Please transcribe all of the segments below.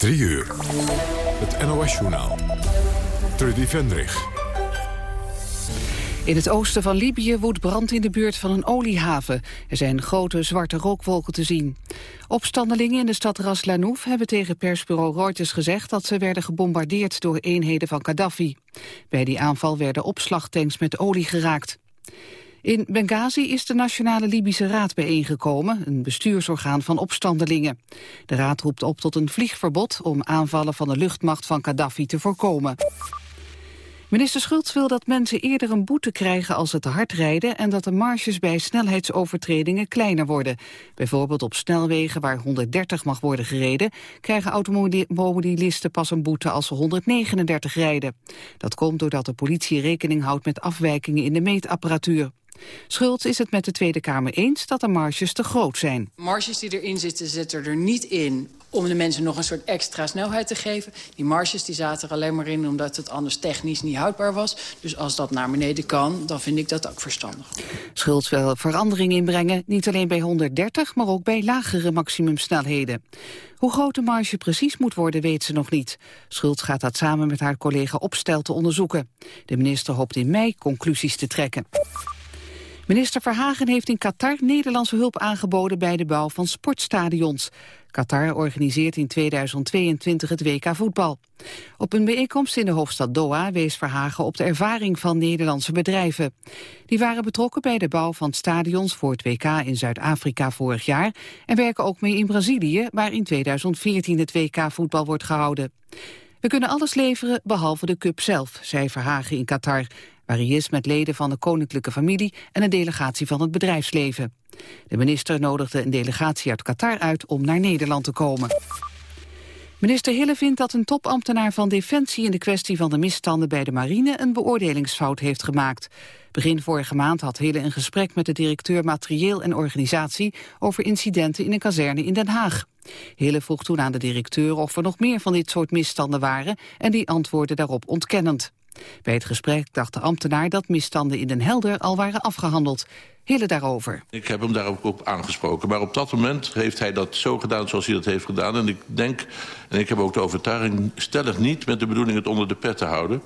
3 uur. Het NOS-journaal. Trudy Vendrich. In het oosten van Libië woedt brand in de buurt van een oliehaven. Er zijn grote zwarte rookwolken te zien. Opstandelingen in de stad Ras Lanouf hebben tegen persbureau Reuters gezegd... dat ze werden gebombardeerd door eenheden van Gaddafi. Bij die aanval werden opslagtanks met olie geraakt. In Benghazi is de Nationale Libische Raad bijeengekomen, een bestuursorgaan van opstandelingen. De raad roept op tot een vliegverbod om aanvallen van de luchtmacht van Gaddafi te voorkomen. Minister Schultz wil dat mensen eerder een boete krijgen als ze te hard rijden en dat de marges bij snelheidsovertredingen kleiner worden. Bijvoorbeeld op snelwegen waar 130 mag worden gereden, krijgen automobilisten pas een boete als ze 139 rijden. Dat komt doordat de politie rekening houdt met afwijkingen in de meetapparatuur. Schultz is het met de Tweede Kamer eens dat de marges te groot zijn. Marges die erin zitten, zitten er niet in om de mensen nog een soort extra snelheid te geven. Die marges die zaten er alleen maar in omdat het anders technisch niet houdbaar was. Dus als dat naar beneden kan, dan vind ik dat ook verstandig. Schultz wil verandering inbrengen, niet alleen bij 130, maar ook bij lagere maximumsnelheden. Hoe groot de marge precies moet worden, weet ze nog niet. Schultz gaat dat samen met haar collega Opstel te onderzoeken. De minister hoopt in mei conclusies te trekken. Minister Verhagen heeft in Qatar Nederlandse hulp aangeboden bij de bouw van sportstadions. Qatar organiseert in 2022 het WK voetbal. Op een bijeenkomst in de hoofdstad Doha wees Verhagen op de ervaring van Nederlandse bedrijven. Die waren betrokken bij de bouw van stadions voor het WK in Zuid-Afrika vorig jaar en werken ook mee in Brazilië, waar in 2014 het WK voetbal wordt gehouden. We kunnen alles leveren behalve de cup zelf, zei Verhagen in Qatar waar hij is met leden van de koninklijke familie en een delegatie van het bedrijfsleven. De minister nodigde een delegatie uit Qatar uit om naar Nederland te komen. Minister Hille vindt dat een topambtenaar van Defensie in de kwestie van de misstanden bij de marine een beoordelingsfout heeft gemaakt. Begin vorige maand had Hille een gesprek met de directeur materieel en organisatie over incidenten in een kazerne in Den Haag. Hille vroeg toen aan de directeur of er nog meer van dit soort misstanden waren en die antwoordde daarop ontkennend. Bij het gesprek dacht de ambtenaar dat misstanden in Den Helder al waren afgehandeld. Hille daarover. Ik heb hem daarop ook aangesproken. Maar op dat moment heeft hij dat zo gedaan zoals hij dat heeft gedaan. En ik denk, en ik heb ook de overtuiging, stellig niet met de bedoeling het onder de pet te houden.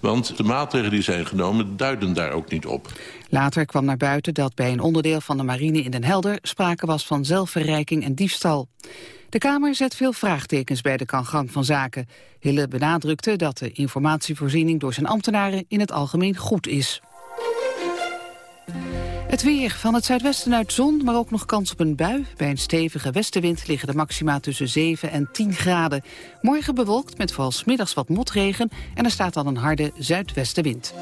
Want de maatregelen die zijn genomen duiden daar ook niet op. Later kwam naar buiten dat bij een onderdeel van de marine in Den Helder sprake was van zelfverrijking en diefstal. De Kamer zet veel vraagtekens bij de gang van zaken. Hille benadrukte dat de informatievoorziening door zijn ambtenaren in het algemeen goed is. Het weer. Van het zuidwesten uit zon, maar ook nog kans op een bui. Bij een stevige westenwind liggen de maxima tussen 7 en 10 graden. Morgen bewolkt met vooral middags wat motregen... en er staat dan een harde zuidwestenwind.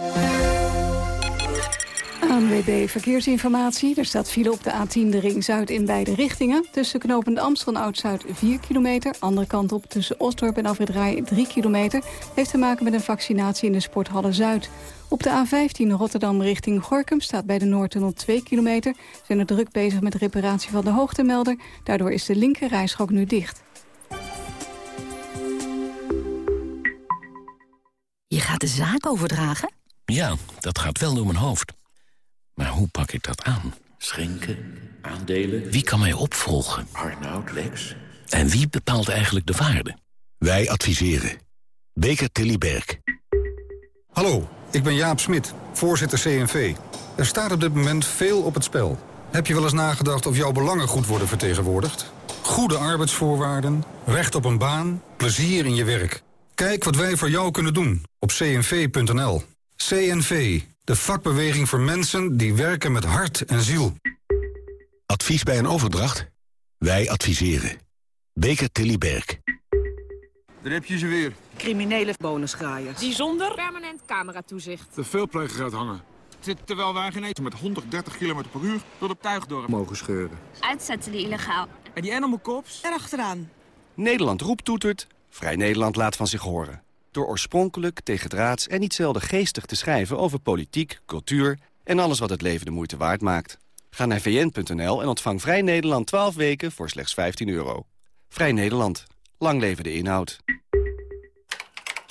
ANWB Verkeersinformatie. Er staat file op de A10 de ring Zuid in beide richtingen. Tussen knopend Amstel en Oud-Zuid 4 kilometer. Andere kant op tussen Osdorp en Afrit 3 kilometer. Heeft te maken met een vaccinatie in de Sporthalle Zuid. Op de A15 Rotterdam richting Gorkum staat bij de Noordtunnel 2 kilometer. Zijn er druk bezig met de reparatie van de hoogtemelder. Daardoor is de linker rijstrook nu dicht. Je gaat de zaak overdragen? Ja, dat gaat wel door mijn hoofd. Maar hoe pak ik dat aan? Schenken, aandelen... Wie kan mij opvolgen? Arnoud, Lex... En wie bepaalt eigenlijk de waarde? Wij adviseren. Beker Tilly Berg. Hallo, ik ben Jaap Smit, voorzitter CNV. Er staat op dit moment veel op het spel. Heb je wel eens nagedacht of jouw belangen goed worden vertegenwoordigd? Goede arbeidsvoorwaarden, recht op een baan, plezier in je werk. Kijk wat wij voor jou kunnen doen op cnv.nl. CNV, de vakbeweging voor mensen die werken met hart en ziel. Advies bij een overdracht? Wij adviseren. Beker Tilly Berg. Daar heb je ze weer. Criminele bonusgraaiers. Die zonder permanent cameratoezicht. De veelpleger uithangen. Zit terwijl wij geen eten met 130 km per uur door de tuigdorp mogen scheuren. Uitzetten die illegaal. En die animal cops? Erachteraan. Nederland roept toetert. Vrij Nederland laat van zich horen. Door oorspronkelijk, tegendraads en niet zelden geestig te schrijven over politiek, cultuur en alles wat het leven de moeite waard maakt. Ga naar vn.nl en ontvang Vrij Nederland 12 weken voor slechts 15 euro. Vrij Nederland. Lang leven de inhoud.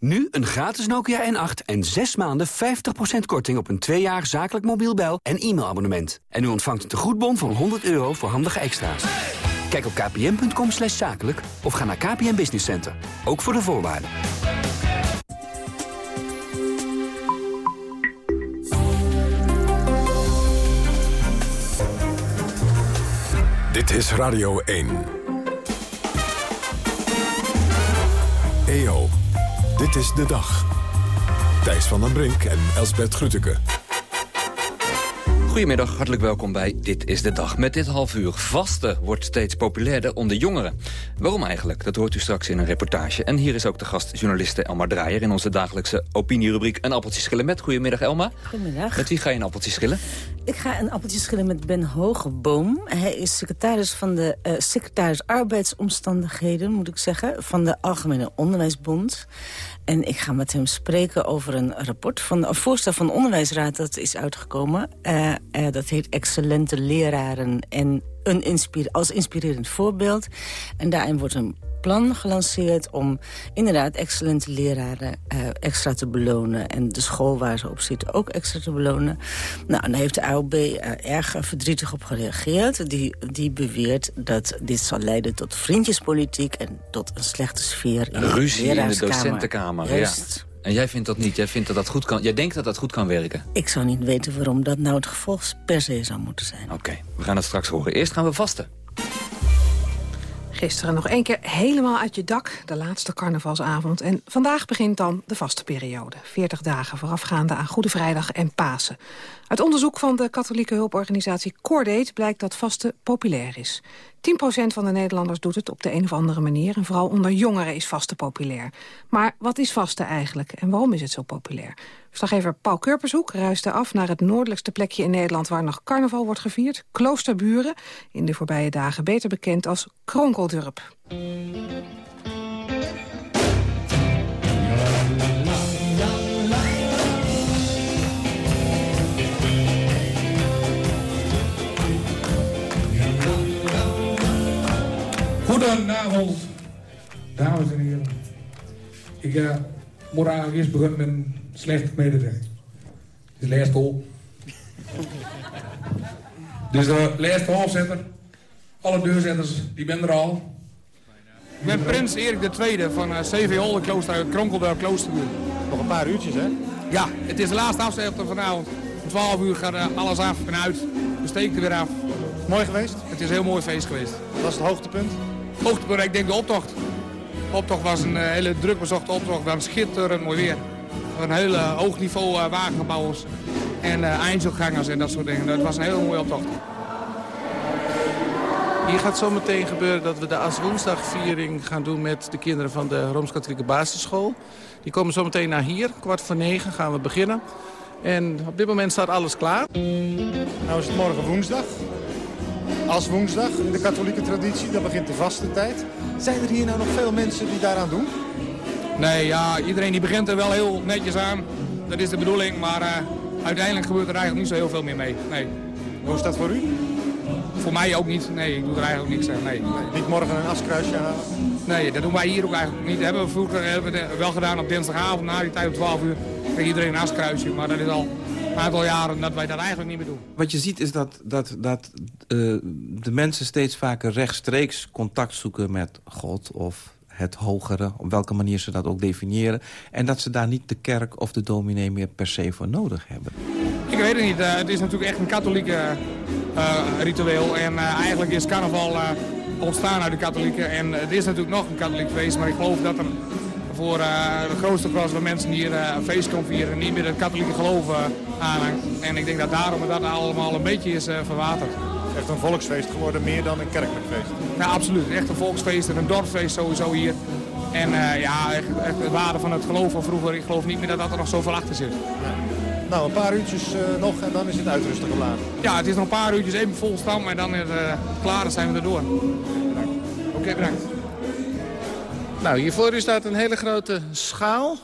Nu een gratis Nokia N8 en 6 maanden 50% korting op een 2 jaar zakelijk mobiel bel- en e-mailabonnement. En u ontvangt een tegoedbon van 100 euro voor handige extra's. Kijk op kpn.com slash zakelijk of ga naar KPN Business Center. Ook voor de voorwaarden. Dit is Radio 1. EO, dit is de dag. Thijs van den Brink en Elsbert Grütke. Goedemiddag, hartelijk welkom bij Dit is de Dag. Met dit half uur vasten wordt steeds populairder onder jongeren. Waarom eigenlijk? Dat hoort u straks in een reportage. En hier is ook de gast journaliste Elma Draaier... in onze dagelijkse opinierubriek Een appeltje schillen met. Goedemiddag Elma. Goedemiddag. Met wie ga je een appeltje schillen? Ik ga een appeltje schillen met Ben Hogeboom. Hij is secretaris van de uh, secretaris arbeidsomstandigheden, moet ik zeggen... van de Algemene Onderwijsbond. En ik ga met hem spreken over een rapport van een voorstel van de onderwijsraad dat is uitgekomen. Uh, uh, dat heet Excellente leraren en een als inspirerend voorbeeld. En daarin wordt een plan gelanceerd om inderdaad excellente leraren uh, extra te belonen. En de school waar ze op zitten ook extra te belonen. Nou, en daar heeft de AOB uh, erg verdrietig op gereageerd. Die, die beweert dat dit zal leiden tot vriendjespolitiek en tot een slechte sfeer in Ruzie de in de docentenkamer, ja. En jij vindt dat niet? Jij, vindt dat dat goed kan, jij denkt dat dat goed kan werken? Ik zou niet weten waarom dat nou het gevolg per se zou moeten zijn. Oké, okay, we gaan het straks horen. Eerst gaan we vasten. Gisteren nog één keer helemaal uit je dak, de laatste carnavalsavond. En vandaag begint dan de vaste periode. 40 dagen voorafgaande aan Goede Vrijdag en Pasen. Uit onderzoek van de katholieke hulporganisatie Cordate blijkt dat vasten populair is. 10% van de Nederlanders doet het op de een of andere manier. En vooral onder jongeren is vasten populair. Maar wat is vasten eigenlijk en waarom is het zo populair? Verslaggever Paul Kurpershoek reisde af naar het noordelijkste plekje in Nederland... waar nog carnaval wordt gevierd, Kloosterburen. In de voorbije dagen beter bekend als Kronkeldurp. Goedenavond, dames en heren. Ik uh, moet eigenlijk eerst beginnen met slechte. Het is de laatste hol. Dus de laatste holzetter. Alle deurzetters, die ben er al. Ik ben prins Erik II van uh, CV Oldenklooster uit Kronkeldorp Kloosterbuur. Nog een paar uurtjes, hè? Ja, het is de laatste afzetting vanavond. Om 12 uur gaat uh, alles af en uit. We steken er weer af. Mooi geweest? Het is een heel mooi feest geweest. Wat was het hoogtepunt? Hoogtepunt, ik denk de optocht. De optocht was een uh, hele druk bezochte optocht. We hadden schitterend mooi weer. Een hele hoog niveau uh, wagenbouwers en uh, eindselgangers en dat soort dingen. Het was een hele mooie optocht. Hier gaat zo meteen gebeuren dat we de Aswoensdagviering gaan doen met de kinderen van de Rooms-Katholieke Basisschool. Die komen zo meteen naar hier, kwart voor negen gaan we beginnen. En op dit moment staat alles klaar. Nou is het morgen woensdag. Als woensdag in de katholieke traditie, dan begint de vaste tijd. Zijn er hier nou nog veel mensen die daaraan doen? Nee, ja, iedereen die begint er wel heel netjes aan. Dat is de bedoeling, maar uh, uiteindelijk gebeurt er eigenlijk niet zo heel veel meer mee. Nee. Hoe is dat voor u? Voor mij ook niet. Nee, ik doe er eigenlijk niks aan. Nee. nee. Niet morgen een askruisje halen? Nee, dat doen wij hier ook eigenlijk niet. Dat hebben we vroeger hebben we wel gedaan op dinsdagavond, na die tijd om 12 uur. Kreeg iedereen een askruisje, maar dat is al een aantal jaren dat wij dat eigenlijk niet meer doen. Wat je ziet is dat, dat, dat uh, de mensen steeds vaker rechtstreeks contact zoeken met God of het hogere, op welke manier ze dat ook definiëren. En dat ze daar niet de kerk of de dominee meer per se voor nodig hebben. Ik weet het niet. Uh, het is natuurlijk echt een katholieke uh, ritueel. En uh, eigenlijk is carnaval ontstaan uit de katholieken. En het is natuurlijk nog een katholiek feest. Maar ik geloof dat er voor de grootste klas waar mensen hier een feest komen vieren. Niet meer het katholieke geloof aanhangt. En ik denk dat daarom dat allemaal een beetje is verwaterd. Echt een volksfeest geworden, meer dan een kerkelijk feest. Ja, absoluut. Echt een volksfeest en een dorpsfeest sowieso hier. En ja, echt, echt de waarde van het geloof van vroeger. Ik geloof niet meer dat, dat er nog zoveel achter zit. Nou, een paar uurtjes nog en dan is het uitrusten geladen. Ja, het is nog een paar uurtjes even vol stand, maar dan is het klaar, dan zijn we er door. Oké, bedankt. Nou, hier voor u staat een hele grote schaal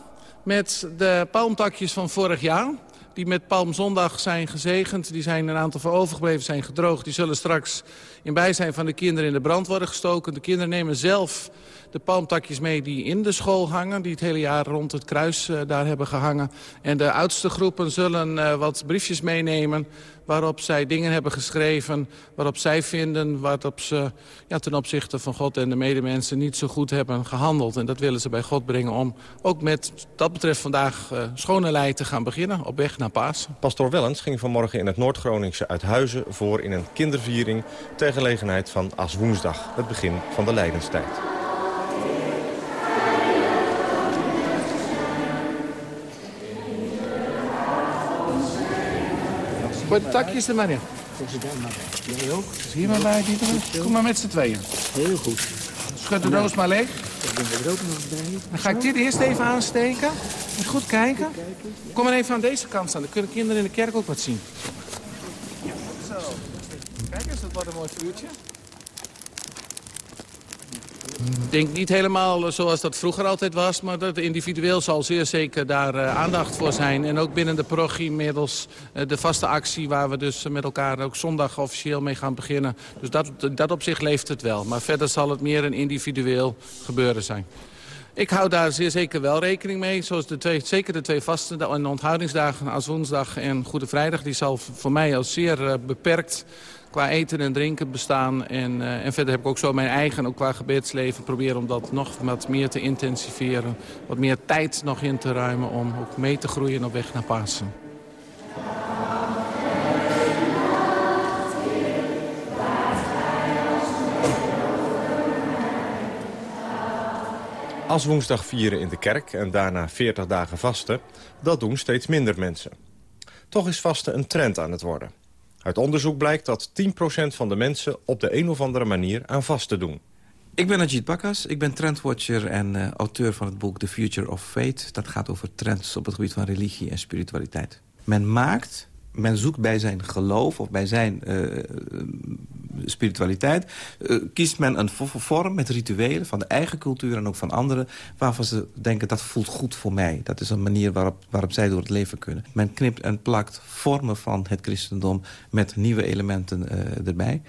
met de palmtakjes van vorig jaar. Die met Palmzondag zijn gezegend. Die zijn een aantal voor overgebleven, zijn gedroogd. Die zullen straks in bijzijn van de kinderen in de brand worden gestoken. De kinderen nemen zelf de palmtakjes mee die in de school hangen. Die het hele jaar rond het kruis uh, daar hebben gehangen. En de oudste groepen zullen uh, wat briefjes meenemen waarop zij dingen hebben geschreven... waarop zij vinden waarop ze ja, ten opzichte van God en de medemensen... niet zo goed hebben gehandeld. En dat willen ze bij God brengen om ook met, dat betreft vandaag... Uh, schone lei te gaan beginnen op weg naar Pasen. Pastoor Wellens ging vanmorgen in het Noord-Groningse Uithuizen... voor in een kinderviering ter gelegenheid van Aswoensdag, het begin van de Leidenstijd. De takjes er maar in. Jij ook? Hier maar bij, Dieter? Kom maar met z'n tweeën. Heel goed. Schud de doos maar leeg. Dan ga ik dit eerst even aansteken. Goed kijken. Kom maar even aan deze kant staan. Dan kunnen kinderen in de kerk ook wat zien. Zo. Kijk eens, dat wordt een mooi vuurtje. Denk niet helemaal zoals dat vroeger altijd was... maar dat individueel zal zeer zeker daar uh, aandacht voor zijn. En ook binnen de parochie middels uh, de vaste actie... waar we dus met elkaar ook zondag officieel mee gaan beginnen. Dus dat, dat op zich leeft het wel. Maar verder zal het meer een individueel gebeuren zijn. Ik hou daar zeer zeker wel rekening mee. Zoals de twee, zeker de twee vaste en onthoudingsdagen als woensdag en Goede Vrijdag. Die zal voor mij als zeer beperkt qua eten en drinken bestaan. En, uh, en verder heb ik ook zo mijn eigen, ook qua gebedsleven... proberen om dat nog wat meer te intensiveren. Wat meer tijd nog in te ruimen om ook mee te groeien op weg naar Pasen. Als woensdag vieren in de kerk en daarna 40 dagen vasten... dat doen steeds minder mensen. Toch is vasten een trend aan het worden. Uit onderzoek blijkt dat 10% van de mensen op de een of andere manier aan vasten doen. Ik ben Ajit Bakkas, ik ben trendwatcher en uh, auteur van het boek The Future of Faith. Dat gaat over trends op het gebied van religie en spiritualiteit. Men maakt, men zoekt bij zijn geloof of bij zijn uh, spiritualiteit... Uh, kiest men een vorm met rituelen van de eigen cultuur en ook van anderen... waarvan ze denken dat voelt goed voor mij. Dat is een manier waarop, waarop zij door het leven kunnen. Men knipt en plakt vormen van het christendom met nieuwe elementen uh, erbij.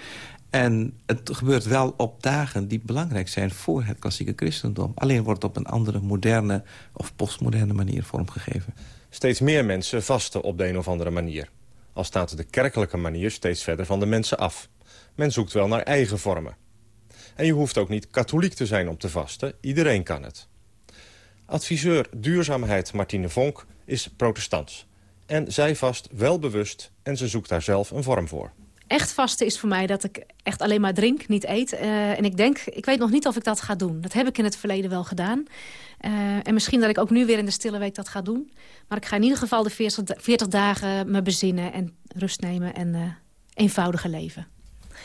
En het gebeurt wel op dagen die belangrijk zijn voor het klassieke christendom. Alleen wordt het op een andere moderne of postmoderne manier vormgegeven. Steeds meer mensen vasten op de een of andere manier. Al staat de kerkelijke manier steeds verder van de mensen af. Men zoekt wel naar eigen vormen. En je hoeft ook niet katholiek te zijn om te vasten. Iedereen kan het. Adviseur duurzaamheid Martine Vonk is protestants. En zij vast wel bewust en ze zoekt daar zelf een vorm voor. Echt vasten is voor mij dat ik echt alleen maar drink, niet eet. Uh, en ik denk, ik weet nog niet of ik dat ga doen. Dat heb ik in het verleden wel gedaan. Uh, en misschien dat ik ook nu weer in de stille week dat ga doen. Maar ik ga in ieder geval de 40, 40 dagen me bezinnen en rust nemen en eenvoudige leven.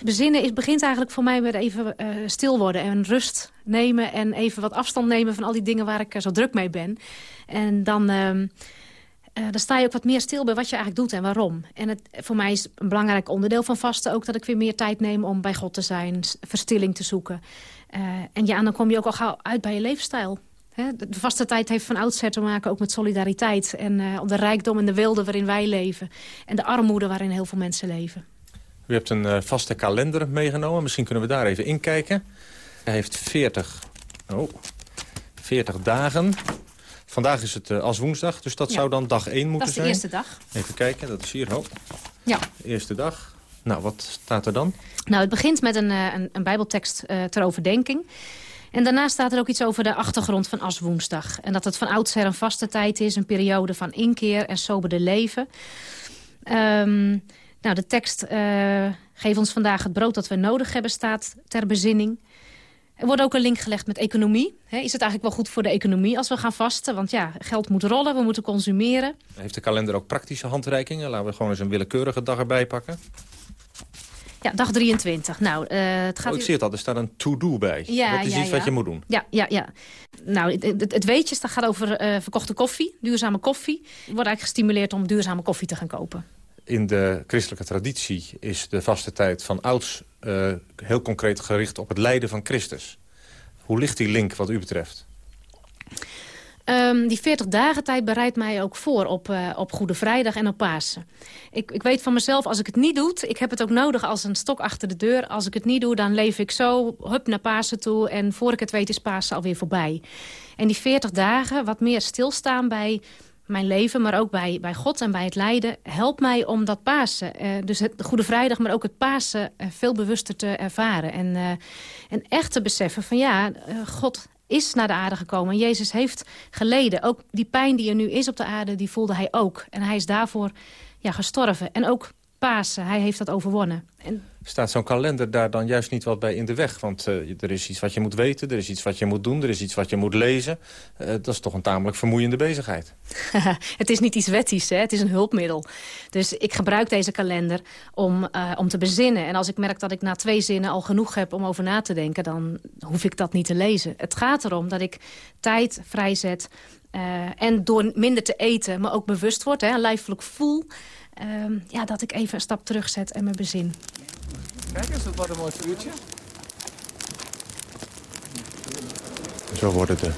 Bezinnen is, begint eigenlijk voor mij met even stil worden en rust nemen... en even wat afstand nemen van al die dingen waar ik zo druk mee ben. En dan... Uh, dan sta je ook wat meer stil bij wat je eigenlijk doet en waarom. En het, voor mij is een belangrijk onderdeel van vasten ook... dat ik weer meer tijd neem om bij God te zijn, verstilling te zoeken. Uh, en ja, dan kom je ook al gauw uit bij je levensstijl. Hè? De vaste tijd heeft van oudsher te maken ook met solidariteit... en uh, de rijkdom en de wilde waarin wij leven. En de armoede waarin heel veel mensen leven. U hebt een vaste kalender meegenomen. Misschien kunnen we daar even inkijken. Hij heeft 40, oh, 40 dagen. Vandaag is het uh, als woensdag, dus dat ja. zou dan dag 1 moeten zijn. Dat is de zijn. eerste dag. Even kijken, dat is hier. Oh. Ja. Eerste dag. Nou, wat staat er dan? Nou, het begint met een, uh, een, een bijbeltekst uh, ter overdenking. En daarna staat er ook iets over de achtergrond van Aswoensdag. En dat het van oudsher een vaste tijd is, een periode van inkeer en soberde leven. Um, nou, de tekst uh, geef ons vandaag het brood dat we nodig hebben staat ter bezinning. Er wordt ook een link gelegd met economie. is het eigenlijk wel goed voor de economie als we gaan vasten? Want ja, geld moet rollen, we moeten consumeren. Heeft de kalender ook praktische handreikingen? Laten we gewoon eens een willekeurige dag erbij pakken. Ja, dag 23. Nou, uh, het gaat... Oh, ik zie het al, er staat een to-do bij. Ja, dat is iets wat je moet doen. Ja, ja, ja. Nou, het, het weetjes, dat gaat over uh, verkochte koffie, duurzame koffie. Je wordt eigenlijk gestimuleerd om duurzame koffie te gaan kopen. In de christelijke traditie is de vaste tijd van ouds uh, heel concreet gericht op het lijden van Christus. Hoe ligt die link wat u betreft? Um, die 40 dagen tijd bereidt mij ook voor op, uh, op Goede Vrijdag en op Pasen. Ik, ik weet van mezelf, als ik het niet doe, ik heb het ook nodig als een stok achter de deur. Als ik het niet doe, dan leef ik zo hup naar Pasen toe. En voor ik het weet is Pasen alweer voorbij. En die 40 dagen, wat meer stilstaan bij mijn leven, maar ook bij, bij God en bij het lijden... helpt mij om dat Pasen, uh, dus het Goede Vrijdag... maar ook het Pasen uh, veel bewuster te ervaren. En, uh, en echt te beseffen van ja, God is naar de aarde gekomen. Jezus heeft geleden. Ook die pijn die er nu is op de aarde, die voelde hij ook. En hij is daarvoor ja, gestorven. En ook Pasen, hij heeft dat overwonnen. En... Staat zo'n kalender daar dan juist niet wat bij in de weg? Want uh, er is iets wat je moet weten, er is iets wat je moet doen... er is iets wat je moet lezen. Uh, dat is toch een tamelijk vermoeiende bezigheid. het is niet iets wettisch, hè? het is een hulpmiddel. Dus ik gebruik deze kalender om, uh, om te bezinnen. En als ik merk dat ik na twee zinnen al genoeg heb om over na te denken... dan hoef ik dat niet te lezen. Het gaat erom dat ik tijd vrijzet... en door minder te eten, maar ook bewust word, hè, lijfelijk voel... Uh, ja, dat ik even een stap terugzet en me bezin. Kijk eens, dat wordt een mooi vuurtje. Zo worden de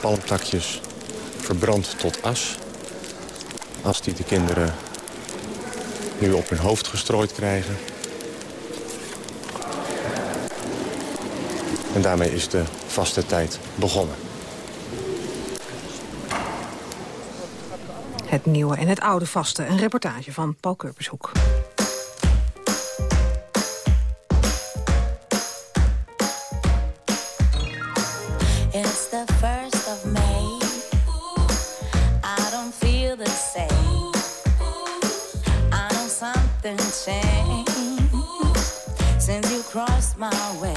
palmtakjes verbrand tot as. As die de kinderen nu op hun hoofd gestrooid krijgen. En daarmee is de vaste tijd begonnen. Het nieuwe en het oude vaste. Een reportage van Paul Kurpershoek. my way.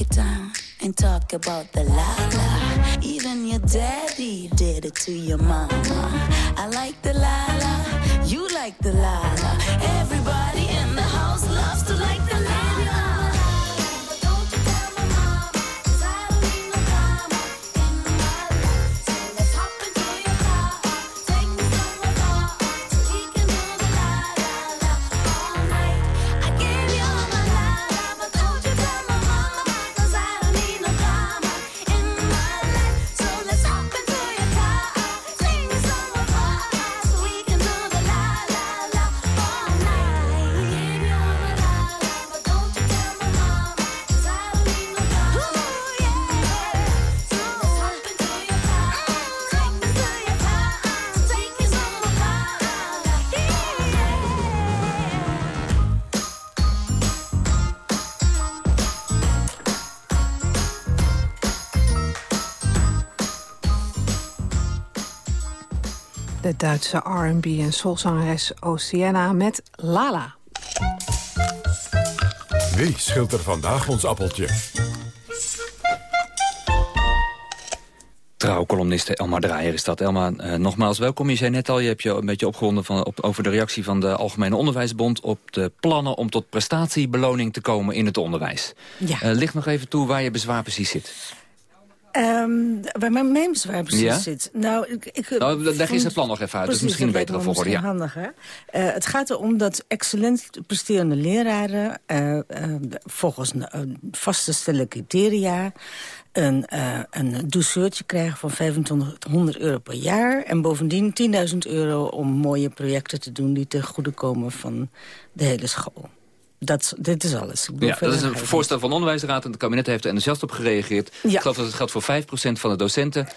You crossed my way. about the la la. Even your daddy did it to your mama. I like the la la, you like the la la. Everybody in the house loves to like Duitse R&B en soulzangeres Oceana met Lala. Wie schilt er vandaag ons appeltje? Trouwcolumniste Elma Draaier is dat. Elma, uh, nogmaals welkom. Je zei net al, je hebt je een beetje opgewonden van, op, over de reactie van de Algemene Onderwijsbond... op de plannen om tot prestatiebeloning te komen in het onderwijs. Ja. Uh, licht nog even toe waar je bezwaar precies zit. Um, waar mijn, bezwaar precies ja? zit. Nou, ik, ik, nou, leg vond... het plan nog even uit. Precies, dus misschien een betere volgorde. Ja. handiger. Uh, het gaat erom dat excellent presterende leraren... Uh, uh, volgens vaste stellen criteria... een, een douceurtje krijgen van 2500 euro per jaar... en bovendien 10.000 euro om mooie projecten te doen... die ten goede komen van de hele school. Dat, dit is alles. Ja, dat is een voorstel van de onderwijsraad en het kabinet heeft er enthousiast op gereageerd. Ja. Ik geloof dat het geldt voor 5% van de docenten. 5%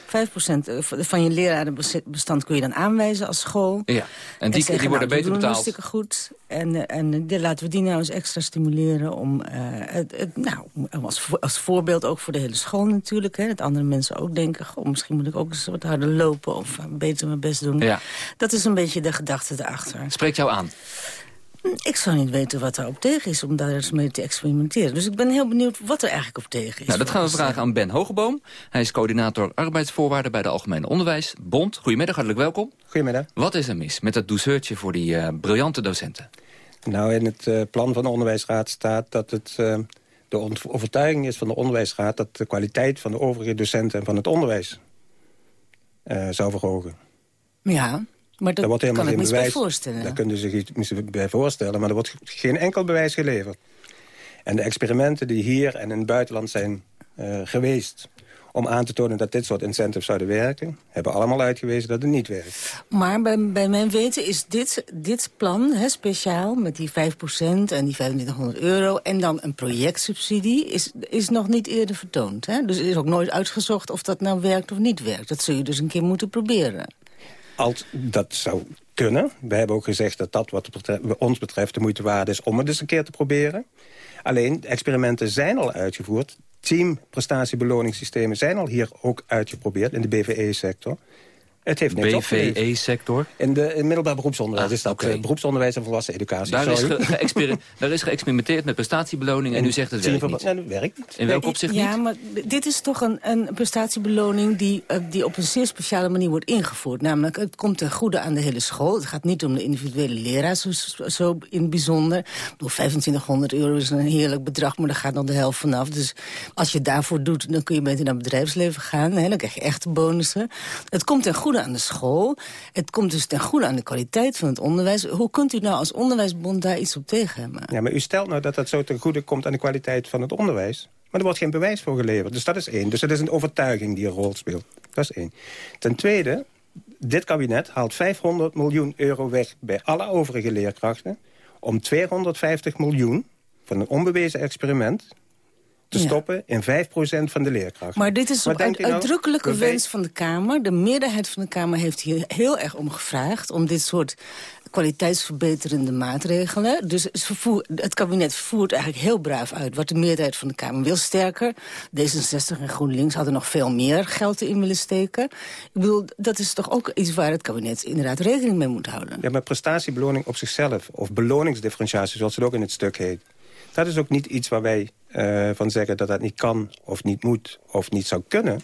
eh, van je lerarenbestand kun je dan aanwijzen als school. Ja, en die, die worden nou, beter betaald. hartstikke goed. En, eh, en die, laten we die nou eens extra stimuleren om, uh, het, het, nou, als, als voorbeeld ook voor de hele school natuurlijk. Hè, dat andere mensen ook denken, goh, misschien moet ik ook eens wat harder lopen of beter mijn best doen. Ja. Dat is een beetje de gedachte erachter. Spreekt jou aan? Ik zou niet weten wat er op tegen is om daar eens mee te experimenteren. Dus ik ben heel benieuwd wat er eigenlijk op tegen is. Nou, dat gaan we vragen aan Ben Hogeboom. Hij is coördinator arbeidsvoorwaarden bij de Algemene Onderwijsbond. Goedemiddag, hartelijk welkom. Goedemiddag. Wat is er mis met dat douceurtje voor die uh, briljante docenten? Nou, in het uh, plan van de onderwijsraad staat dat het... Uh, de overtuiging is van de onderwijsraad... dat de kwaliteit van de overige docenten en van het onderwijs zou verhogen. Ja, maar dat wordt helemaal kan ik geen bewijs. bij voorstellen. Daar kunnen ze zich iets bij voorstellen, maar er wordt geen enkel bewijs geleverd. En de experimenten die hier en in het buitenland zijn uh, geweest om aan te tonen dat dit soort incentives zouden werken... hebben allemaal uitgewezen dat het niet werkt. Maar bij, bij mijn weten is dit, dit plan hè, speciaal met die 5% en die 2500 euro... en dan een projectsubsidie, is, is nog niet eerder vertoond. Hè? Dus er is ook nooit uitgezocht of dat nou werkt of niet werkt. Dat zul je dus een keer moeten proberen. Als dat zou kunnen. We hebben ook gezegd dat dat wat ons betreft de moeite waard is... om het eens een keer te proberen. Alleen, experimenten zijn al uitgevoerd. Teamprestatiebeloningssystemen zijn al hier ook uitgeprobeerd in de BVE-sector. Het heeft niks BVE-sector? In, de, in middelbaar beroepsonderwijs ah, is dat okay. beroepsonderwijs en volwassen educatie. Daar is, ge daar is geëxperimenteerd met prestatiebeloning en u zegt het werkt niet. Ja, dat werkt niet. In welk opzicht ja, niet? Ja, maar dit is toch een, een prestatiebeloning die, uh, die op een zeer speciale manier wordt ingevoerd. Namelijk, het komt ten goede aan de hele school. Het gaat niet om de individuele leraar zo, zo in het bijzonder. Ik bedoel, 2500 euro is een heerlijk bedrag, maar daar gaat nog de helft vanaf. Dus als je daarvoor doet, dan kun je beter naar het bedrijfsleven gaan. Hè, dan krijg je echte bonussen. Het komt ten goede aan de school. Het komt dus ten goede aan de kwaliteit van het onderwijs. Hoe kunt u nou als onderwijsbond daar iets op tegen hebben? Ja, maar u stelt nou dat dat zo ten goede komt aan de kwaliteit van het onderwijs. Maar er wordt geen bewijs voor geleverd. Dus dat is één. Dus dat is een overtuiging die een rol speelt. Dat is één. Ten tweede, dit kabinet haalt 500 miljoen euro weg bij alle overige leerkrachten... om 250 miljoen van een onbewezen experiment te stoppen in 5% van de leerkrachten. Maar dit is een nou? uitdrukkelijke wens van de Kamer. De meerderheid van de Kamer heeft hier heel erg om gevraagd... om dit soort kwaliteitsverbeterende maatregelen. Dus het kabinet voert eigenlijk heel braaf uit... wat de meerderheid van de Kamer wil. Sterker, D66 en GroenLinks hadden nog veel meer geld in willen steken. Ik bedoel, dat is toch ook iets waar het kabinet inderdaad rekening mee moet houden. Ja, maar prestatiebeloning op zichzelf... of beloningsdifferentiatie, zoals het ook in het stuk heet... dat is ook niet iets waar wij uh, van zeggen dat dat niet kan of niet moet of niet zou kunnen.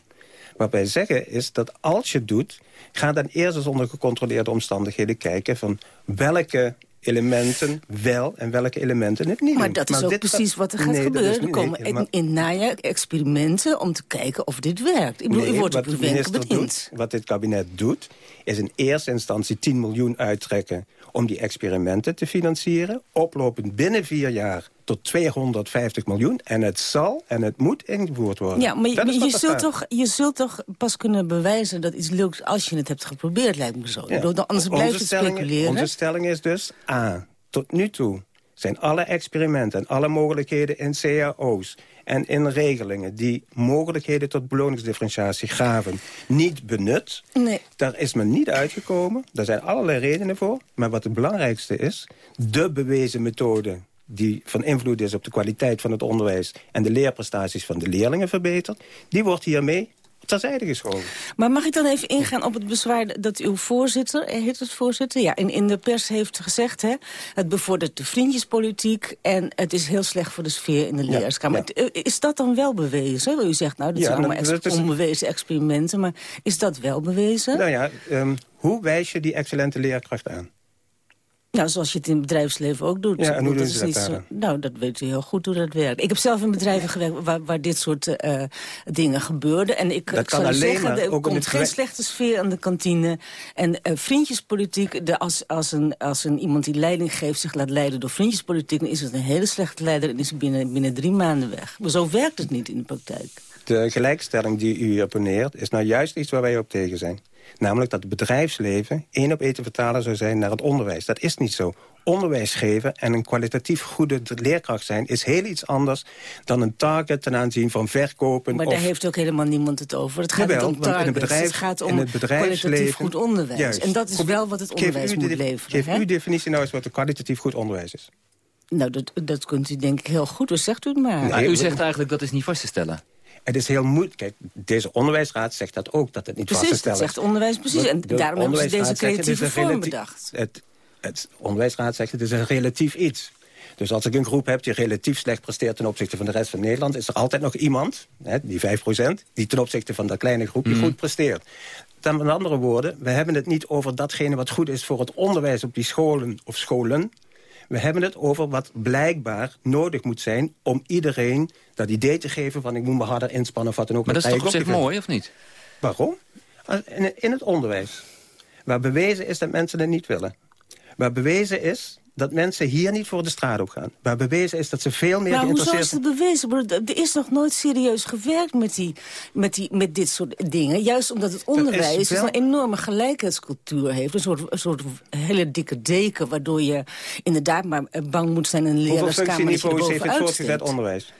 Wat wij zeggen is dat als je het doet... ga dan eerst eens onder gecontroleerde omstandigheden kijken... van welke elementen wel en welke elementen het niet Maar dat is ook precies wat er gaat gebeuren. er komen in, in najaar experimenten om te kijken of dit werkt. Ik bedoel, nee, u wordt wat, uw doet, wat dit kabinet doet, is in eerste instantie 10 miljoen uittrekken om die experimenten te financieren. Oplopend binnen vier jaar tot 250 miljoen. En het zal en het moet ingevoerd worden. Ja, maar je, je zult, toch, je zult toch pas kunnen bewijzen dat iets lukt... als je het hebt geprobeerd, lijkt me zo. Ja. Anders blijft het speculeren. Onze stelling is dus... A, tot nu toe zijn alle experimenten en alle mogelijkheden in cao's en in regelingen die mogelijkheden tot beloningsdifferentiatie gaven niet benut. Nee. Daar is men niet uitgekomen. Daar zijn allerlei redenen voor. Maar wat het belangrijkste is, de bewezen methode die van invloed is op de kwaliteit van het onderwijs... en de leerprestaties van de leerlingen verbetert... die wordt hiermee terzijde geschoven. Maar mag ik dan even ingaan op het bezwaar dat uw voorzitter, eh, heet het voorzitter? Ja, in, in de pers heeft gezegd, hè, het bevordert de vriendjespolitiek en het is heel slecht voor de sfeer in de ja, leerskamer. Eh, is dat dan wel bewezen? U zegt, nou, dat zijn allemaal is... onbewezen experimenten, maar is dat wel bewezen? Nou ja, um, hoe wijs je die excellente leerkracht aan? Nou, zoals je het in het bedrijfsleven ook doet. Ja, en hoe doen ze dat zo, Nou, dat weet u heel goed hoe dat werkt. Ik heb zelf in bedrijven gewerkt waar, waar dit soort uh, dingen gebeurden. En ik dat kan alleen zeggen, maar, er komt geen slechte sfeer aan de kantine. En uh, vriendjespolitiek, de, als, als, een, als een, iemand die leiding geeft zich laat leiden door vriendjespolitiek... dan is het een hele slechte leider en is hij binnen, binnen drie maanden weg. Maar zo werkt het niet in de praktijk. De gelijkstelling die u opponeert is nou juist iets waar wij op tegen zijn. Namelijk dat het bedrijfsleven één op één te vertalen zou zijn naar het onderwijs. Dat is niet zo. Onderwijs geven en een kwalitatief goede leerkracht zijn... is heel iets anders dan een target ten aanzien van verkopen. Maar of... daar heeft ook helemaal niemand het over. Het gaat Jawel, niet om targets, in het, bedrijf, het gaat om in het kwalitatief goed onderwijs. Juist. En dat is wel wat het onderwijs moet leveren. Geef uw definitie nou eens wat een kwalitatief goed onderwijs is. Nou, dat, dat kunt u denk ik heel goed. Dus zegt u het maar. Nou, u zegt eigenlijk dat is niet vast te stellen. Het is heel moeilijk. Kijk, deze onderwijsraad zegt dat ook, dat het niet precies, vast te stellen is. Precies, zegt onderwijs precies. En daarom hebben ze deze creatieve vorm bedacht. Het, het onderwijsraad zegt het is een relatief iets. Dus als ik een groep heb die relatief slecht presteert ten opzichte van de rest van Nederland... is er altijd nog iemand, hè, die 5% die ten opzichte van dat kleine groep die mhm. goed presteert. Dan met andere woorden, we hebben het niet over datgene wat goed is voor het onderwijs op die scholen of scholen. We hebben het over wat blijkbaar nodig moet zijn... om iedereen dat idee te geven van ik moet me harder inspannen... of wat dan ook. Maar dat is toch op zich mooi, of niet? Waarom? In het onderwijs. Waar bewezen is dat mensen het niet willen. Waar bewezen is dat mensen hier niet voor de straat op gaan. Waar bewezen is dat ze veel meer maar geïnteresseerd... Maar hoezo is het bewezen? Er is nog nooit serieus gewerkt met, die, met, die, met dit soort dingen. Juist omdat het onderwijs wel... een enorme gelijkheidscultuur heeft. Een soort, een soort hele dikke deken... waardoor je inderdaad maar bang moet zijn in een leraarskamer... Hoeveel functieniveaus heeft het voortgezet onderwijs?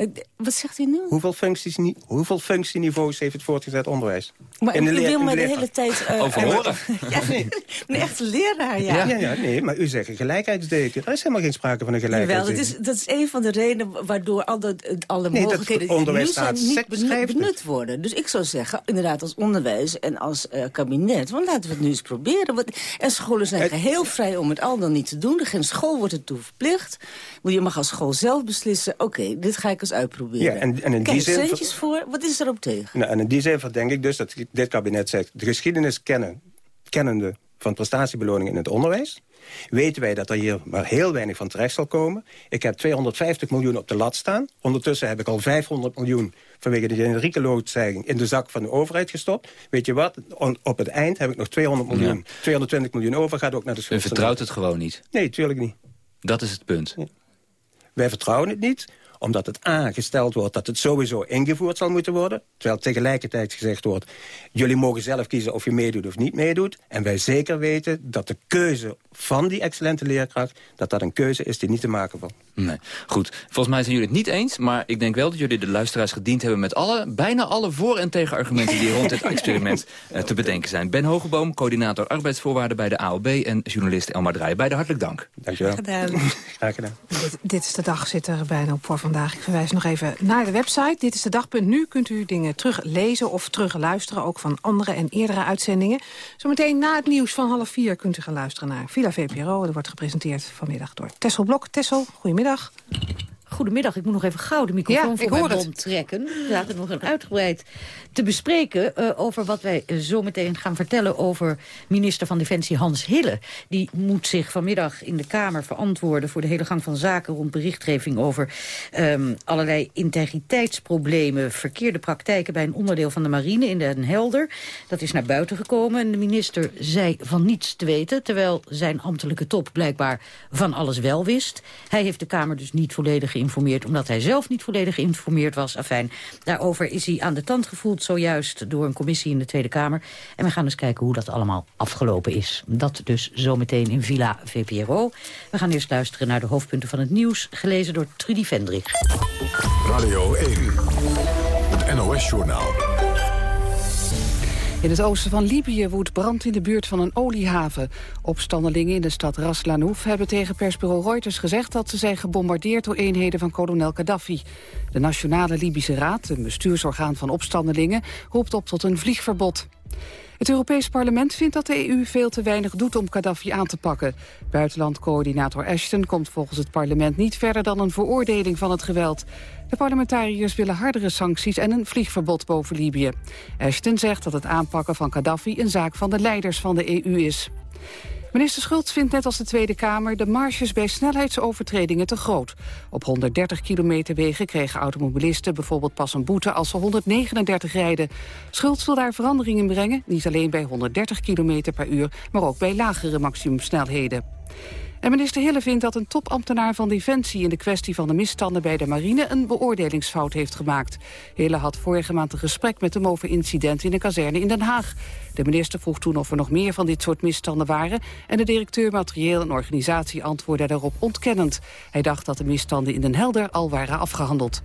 Eh, wat zegt u nu? Hoeveel, functies, hoeveel functieniveaus heeft het voortgezet onderwijs? Maar in de u wil mij de hele tijd... Uh, Overhoren? ja, nee, een echte leraar, ja. ja. Ja, nee, maar u zegt een gelijkheidsdeken. Er is helemaal geen sprake van een gelijkheidsdeken. Wel, dat is, dat is een van de redenen waardoor alle, alle nee, mogelijkheden die nu zijn niet benut, benut, worden. Dus ik zou zeggen, inderdaad als onderwijs en als uh, kabinet... want laten we het nu eens proberen. Want, en scholen zijn het, geheel vrij om het al dan niet te doen. Geen school wordt ertoe verplicht. Je mag als school zelf beslissen, oké, dit ga ik eens uitproberen. Ja, en, en in die zin... centjes voor, wat is erop tegen? Nou, en in die zin denk ik dus dat dit kabinet zegt... de geschiedenis kennen, kennende van prestatiebeloning in het onderwijs... weten wij dat er hier maar heel weinig van terecht zal komen. Ik heb 250 miljoen op de lat staan. Ondertussen heb ik al 500 miljoen vanwege de generieke loodstijging in de zak van de overheid gestopt. Weet je wat? Op het eind heb ik nog 200 miljoen. 220 miljoen over gaat ook naar de school. U vertrouwt het gewoon niet? Nee, tuurlijk niet. Dat is het punt. Wij vertrouwen het niet omdat het aangesteld wordt dat het sowieso ingevoerd zal moeten worden. Terwijl tegelijkertijd gezegd wordt... jullie mogen zelf kiezen of je meedoet of niet meedoet. En wij zeker weten dat de keuze van die excellente leerkracht... dat dat een keuze is die niet te maken valt. Nee, goed. Volgens mij zijn jullie het niet eens. Maar ik denk wel dat jullie de luisteraars gediend hebben... met alle, bijna alle voor- en tegenargumenten die rond dit experiment uh, te bedenken zijn. Ben Hogeboom, coördinator arbeidsvoorwaarden bij de AOB... en journalist Elmar Draaien. Beide hartelijk dank. Dankjewel. Gedaan. Graag gedaan. Dit, dit, is de dag, zit er bijna op voor vandaag. Ik verwijs nog even naar de website. Dit is de dag.nu. Kunt u dingen teruglezen of terugluisteren. Ook van andere en eerdere uitzendingen. Zometeen na het nieuws van half vier kunt u gaan luisteren naar Villa VPRO. Dat wordt gepresenteerd vanmiddag door Tessel Blok. Tessel, goedemiddag. Goedemiddag, ik moet nog even gauw de microfoon voor mijn mond trekken. We zaten nog een uitgebreid te bespreken uh, over wat wij uh, zo meteen gaan vertellen over minister van Defensie Hans Hille. Die moet zich vanmiddag in de Kamer verantwoorden voor de hele gang van zaken rond berichtgeving over um, allerlei integriteitsproblemen, verkeerde praktijken bij een onderdeel van de marine in Den Helder. Dat is naar buiten gekomen en de minister zei van niets te weten, terwijl zijn ambtelijke top blijkbaar van alles wel wist. Hij heeft de Kamer dus niet volledig geïnformeerd... omdat hij zelf niet volledig geïnformeerd was. Afijn, daarover is hij aan de tand gevoeld zojuist... door een commissie in de Tweede Kamer. En we gaan eens kijken hoe dat allemaal afgelopen is. Dat dus zometeen in Villa VPRO. We gaan eerst luisteren naar de hoofdpunten van het nieuws... gelezen door Trudy Vendrik. Radio 1, het NOS-journaal. In het oosten van Libië woedt brand in de buurt van een oliehaven. Opstandelingen in de stad Ras Lanouf hebben tegen persbureau Reuters gezegd... dat ze zijn gebombardeerd door eenheden van kolonel Gaddafi. De Nationale Libische Raad, een bestuursorgaan van opstandelingen... roept op tot een vliegverbod. Het Europees Parlement vindt dat de EU veel te weinig doet om Gaddafi aan te pakken. Buitenlandcoördinator Ashton komt volgens het parlement niet verder dan een veroordeling van het geweld. De parlementariërs willen hardere sancties en een vliegverbod boven Libië. Ashton zegt dat het aanpakken van Gaddafi een zaak van de leiders van de EU is. Minister Schultz vindt net als de Tweede Kamer de marges bij snelheidsovertredingen te groot. Op 130 kilometer wegen kregen automobilisten bijvoorbeeld pas een boete als ze 139 rijden. Schultz wil daar verandering in brengen, niet alleen bij 130 kilometer per uur, maar ook bij lagere maximumsnelheden. En minister Hille vindt dat een topambtenaar van Defensie... in de kwestie van de misstanden bij de marine een beoordelingsfout heeft gemaakt. Hille had vorige maand een gesprek met hem over incidenten in de kazerne in Den Haag. De minister vroeg toen of er nog meer van dit soort misstanden waren... en de directeur materieel en organisatie antwoordde daarop ontkennend. Hij dacht dat de misstanden in Den Helder al waren afgehandeld.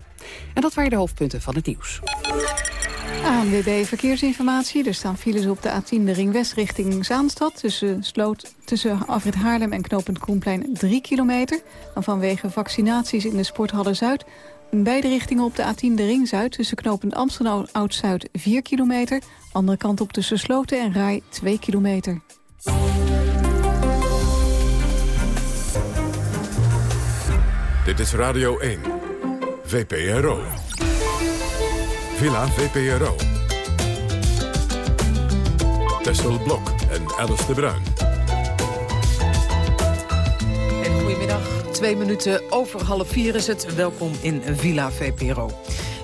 En dat waren de hoofdpunten van het nieuws. ANWB Verkeersinformatie. Er staan files op de A10 de ring west richting Zaanstad... tussen, Sloot, tussen Afrit Haarlem en knooppunt Koenplein 3 kilometer. Dan vanwege vaccinaties in de Sporthallen Zuid. In beide richtingen op de A10 de ring Zuid... tussen knooppunt Amsterdam Oud-Zuid 4 kilometer. Andere kant op tussen Sloten en Rai 2 kilometer. Dit is Radio 1. VPRO. Villa VPRO. Tessel Blok en Alice de Bruin. En goedemiddag, twee minuten over half vier is het. Welkom in Villa VPRO.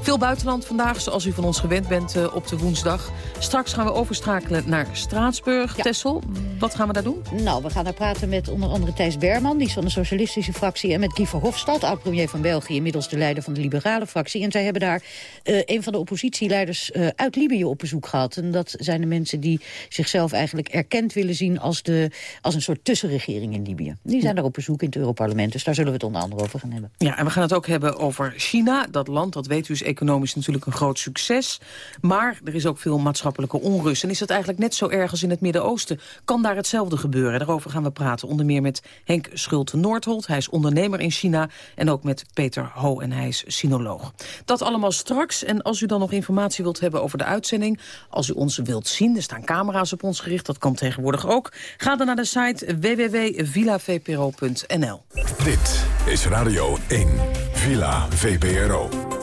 Veel buitenland vandaag, zoals u van ons gewend bent uh, op de woensdag. Straks gaan we overschakelen naar Straatsburg. Ja. Tessel, wat gaan we daar doen? Nou, we gaan daar praten met onder andere Thijs Berman... die is van de socialistische fractie... en met Guy Verhofstadt, oud-premier van België... inmiddels de leider van de liberale fractie. En zij hebben daar uh, een van de oppositieleiders uh, uit Libië op bezoek gehad. En dat zijn de mensen die zichzelf eigenlijk erkend willen zien... als, de, als een soort tussenregering in Libië. Die zijn daar op bezoek in het Europarlement. Dus daar zullen we het onder andere over gaan hebben. Ja, en we gaan het ook hebben over China. Dat land, dat weet u, is economisch natuurlijk een groot succes. Maar er is ook veel maatschappelijke onrust. En is dat eigenlijk net zo erg als in het Midden-Oosten? Kan daar hetzelfde gebeuren? Daarover gaan we praten. Onder meer met Henk Schulte-Noordholt. Hij is ondernemer in China. En ook met Peter Ho en hij is sinoloog. Dat allemaal straks. En als u dan nog informatie wilt hebben over de uitzending... als u ons wilt zien, er staan camera's op ons gericht. Dat kan tegenwoordig ook. Ga dan naar de site www.villavpro.nl. Dit is Radio 1. Villa VPRO.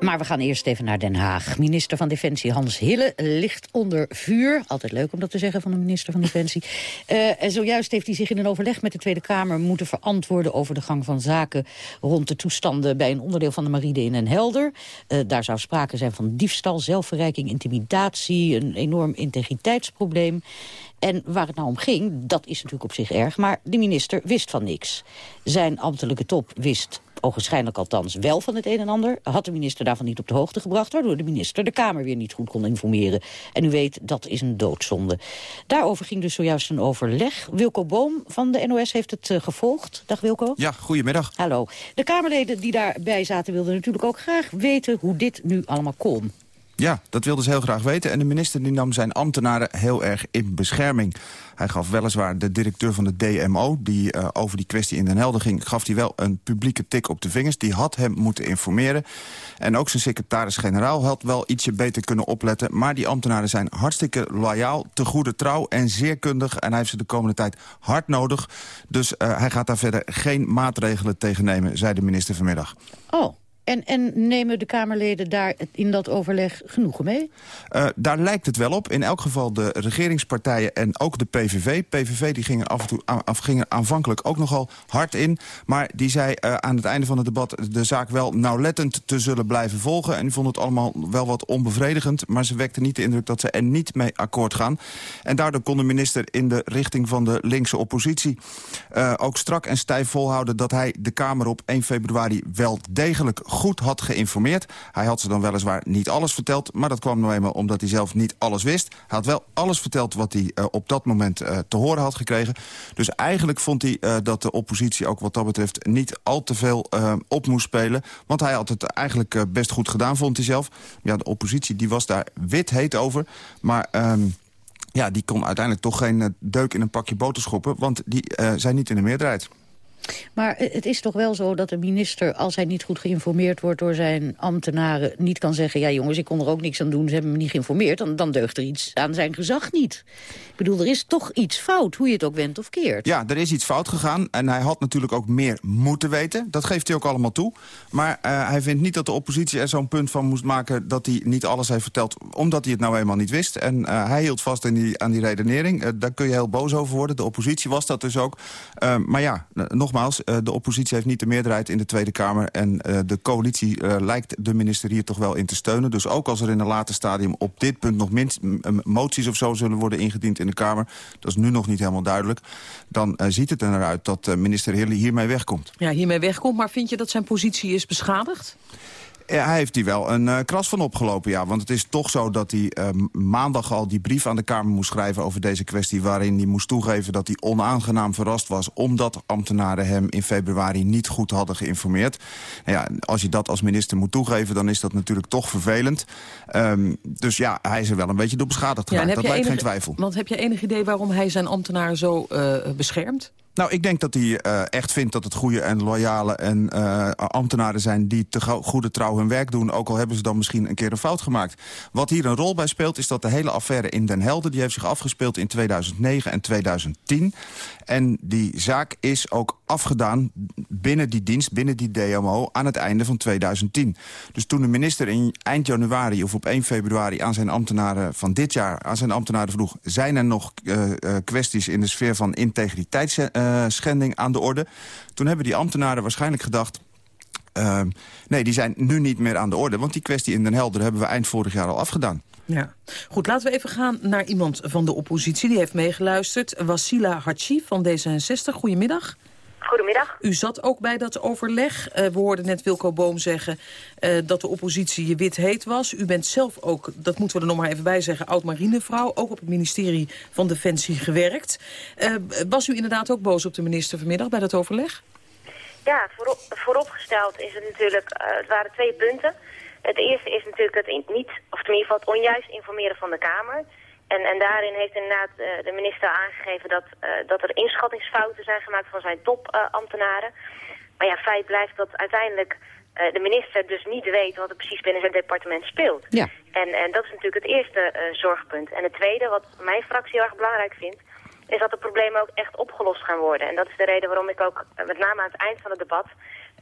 Maar we gaan eerst even naar Den Haag. Minister van Defensie Hans Hille ligt onder vuur. Altijd leuk om dat te zeggen van de minister van Defensie. Uh, en zojuist heeft hij zich in een overleg met de Tweede Kamer... moeten verantwoorden over de gang van zaken... rond de toestanden bij een onderdeel van de marine in Den Helder. Uh, daar zou sprake zijn van diefstal, zelfverrijking, intimidatie... een enorm integriteitsprobleem. En waar het nou om ging, dat is natuurlijk op zich erg... maar de minister wist van niks. Zijn ambtelijke top wist ogenschijnlijk althans wel van het een en ander... had de minister daarvan niet op de hoogte gebracht... waardoor de minister de Kamer weer niet goed kon informeren. En u weet, dat is een doodzonde. Daarover ging dus zojuist een overleg. Wilco Boom van de NOS heeft het uh, gevolgd. Dag Wilco. Ja, goedemiddag. Hallo. De Kamerleden die daarbij zaten wilden natuurlijk ook graag weten... hoe dit nu allemaal kon. Ja, dat wilden ze heel graag weten. En de minister die nam zijn ambtenaren heel erg in bescherming. Hij gaf weliswaar de directeur van de DMO... die uh, over die kwestie in Den Helder ging... gaf hij wel een publieke tik op de vingers. Die had hem moeten informeren. En ook zijn secretaris-generaal had wel ietsje beter kunnen opletten. Maar die ambtenaren zijn hartstikke loyaal, te goede trouw en zeer kundig. En hij heeft ze de komende tijd hard nodig. Dus uh, hij gaat daar verder geen maatregelen tegen nemen, zei de minister vanmiddag. Oh. En, en, nemen de Kamerleden daar in dat overleg genoegen mee? Uh, daar lijkt het wel op. In elk geval de regeringspartijen en ook de PVV. PVV die ging, er af en toe, af, ging er aanvankelijk ook nogal hard in. Maar die zei uh, aan het einde van het debat de zaak wel nauwlettend te zullen blijven volgen. En die vond het allemaal wel wat onbevredigend. Maar ze wekte niet de indruk dat ze er niet mee akkoord gaan. En daardoor kon de minister in de richting van de linkse oppositie... Uh, ook strak en stijf volhouden dat hij de Kamer op 1 februari wel degelijk goed had geïnformeerd. Hij had ze dan weliswaar niet alles verteld... maar dat kwam nou eenmaal omdat hij zelf niet alles wist. Hij had wel alles verteld wat hij uh, op dat moment uh, te horen had gekregen. Dus eigenlijk vond hij uh, dat de oppositie ook wat dat betreft... niet al te veel op moest spelen. Want hij had het eigenlijk best goed gedaan, vond hij zelf. Ja, de oppositie die was daar wit heet over. Maar... Um, ja, die kon uiteindelijk toch geen deuk in een pakje boter schoppen... want die zijn niet in de meerderheid. Maar het is toch wel zo dat de minister, als hij niet goed geïnformeerd wordt door zijn ambtenaren, niet kan zeggen, ja jongens, ik kon er ook niks aan doen, ze hebben me niet geïnformeerd, dan, dan deugt er iets aan zijn gezag niet. Ik bedoel, er is toch iets fout, hoe je het ook wendt of keert. Ja, er is iets fout gegaan en hij had natuurlijk ook meer moeten weten. Dat geeft hij ook allemaal toe. Maar uh, hij vindt niet dat de oppositie er zo'n punt van moest maken dat hij niet alles heeft verteld, omdat hij het nou eenmaal niet wist. En uh, hij hield vast in die, aan die redenering. Daar kun je heel boos over worden. De oppositie was dat dus ook. maar ja, nogmaals nogmaals, uh, de oppositie heeft niet de meerderheid in de Tweede Kamer... en uh, de coalitie uh, lijkt de minister hier toch wel in te steunen. Dus ook als er in een later stadium op dit punt nog minst, moties of zo zullen worden ingediend in de Kamer... dat is nu nog niet helemaal duidelijk... dan ziet het er naar uit dat minister Hille hiermee wegkomt. Ja, hiermee wegkomt, maar vind je dat zijn positie is beschadigd? Hij heeft hier wel een uh, kras van opgelopen, ja. Want het is toch zo dat hij uh, maandag al die brief aan de Kamer moest schrijven over deze kwestie... waarin hij moest toegeven dat hij onaangenaam verrast was... omdat ambtenaren hem in februari niet goed hadden geïnformeerd. Nou ja, als je dat als minister moet toegeven, dan is dat natuurlijk toch vervelend. Um, dus ja, hij is er wel een beetje door beschadigd geraakt. dat lijkt geen twijfel. Want heb je enig idee waarom hij zijn ambtenaren zo uh, beschermt? Nou, ik denk dat hij uh, echt vindt dat het goede en loyale en uh, ambtenaren zijn... die te goede trouw hun werk doen, ook al hebben ze dan misschien een keer een fout gemaakt. Wat hier een rol bij speelt, is dat de hele affaire in Den Helder... die heeft zich afgespeeld in 2009 en 2010. En die zaak is ook afgedaan binnen die dienst, binnen die DMO... aan het einde van 2010. Dus toen de minister in eind januari of op 1 februari... aan zijn ambtenaren van dit jaar, aan zijn ambtenaren vroeg... zijn er nog uh, kwesties in de sfeer van integriteitsschending uh, aan de orde? Toen hebben die ambtenaren waarschijnlijk gedacht... Uh, nee, die zijn nu niet meer aan de orde. Want die kwestie in Den Helder hebben we eind vorig jaar al afgedaan. Ja. Goed, laten we even gaan naar iemand van de oppositie. Die heeft meegeluisterd. Wassila Hachi van D66. Goedemiddag. Goedemiddag. U zat ook bij dat overleg. Uh, we hoorden net Wilco Boom zeggen uh, dat de oppositie je wit heet was. U bent zelf ook, dat moeten we er nog maar even bij zeggen, oud-marinevrouw. Ook op het ministerie van Defensie gewerkt. Uh, was u inderdaad ook boos op de minister vanmiddag bij dat overleg? Ja, voorop, vooropgesteld is het natuurlijk, het waren twee punten. Het eerste is natuurlijk het niet, of in ieder geval het onjuist informeren van de Kamer. En, en daarin heeft inderdaad uh, de minister aangegeven dat, uh, dat er inschattingsfouten zijn gemaakt van zijn topambtenaren. Maar ja, feit blijft dat uiteindelijk de minister dus niet weet wat er precies binnen zijn departement speelt. Ja. En, en dat is natuurlijk het eerste zorgpunt. En het tweede, wat mijn fractie heel erg belangrijk vindt, is dat de problemen ook echt opgelost gaan worden. En dat is de reden waarom ik ook met name aan het eind van het debat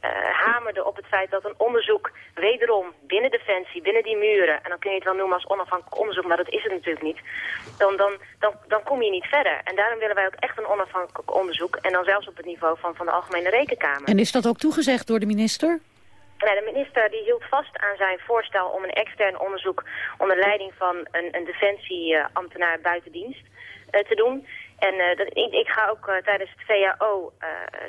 uh, hamerde op het feit dat een onderzoek wederom binnen Defensie, binnen die muren, en dan kun je het wel noemen als onafhankelijk onderzoek, maar dat is het natuurlijk niet, dan, dan, dan, dan kom je niet verder. En daarom willen wij ook echt een onafhankelijk onderzoek, en dan zelfs op het niveau van, van de Algemene Rekenkamer. En is dat ook toegezegd door de minister? Nee, de minister die hield vast aan zijn voorstel om een extern onderzoek onder leiding van een, een defensieambtenaar buitendienst uh, te doen. En uh, dat, ik, ik, ga ook uh, tijdens het VAO uh,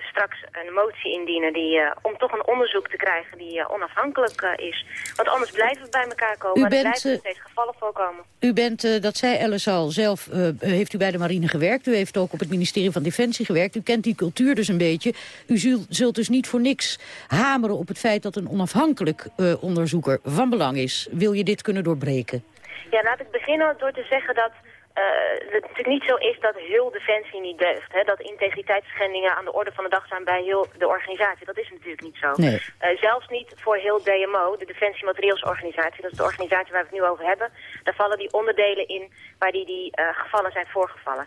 straks een motie indienen die, om toch een onderzoek te krijgen die onafhankelijk is. Want anders blijven we bij elkaar komen en er blijven steeds gevallen voorkomen. U bent, dat zei Alice al, zelf heeft u bij de marine gewerkt. U heeft ook op het ministerie van Defensie gewerkt. U kent die cultuur dus een beetje. U zult, zult dus niet voor niks hameren op het feit dat een onafhankelijk onderzoeker van belang is. Wil je dit kunnen doorbreken? Ja, laat ik beginnen door te zeggen dat uh, het natuurlijk niet zo is dat heel Defensie niet deugt. Hè? Dat integriteitsschendingen aan de orde van de dag zijn bij heel de organisatie. Dat is natuurlijk niet zo. Nee. Uh, zelfs niet voor heel DMO, de Defensie Materieelsorganisatie. Dat is de organisatie waar we het nu over hebben. Daar vallen die onderdelen in waar die, die uh, gevallen zijn voorgevallen.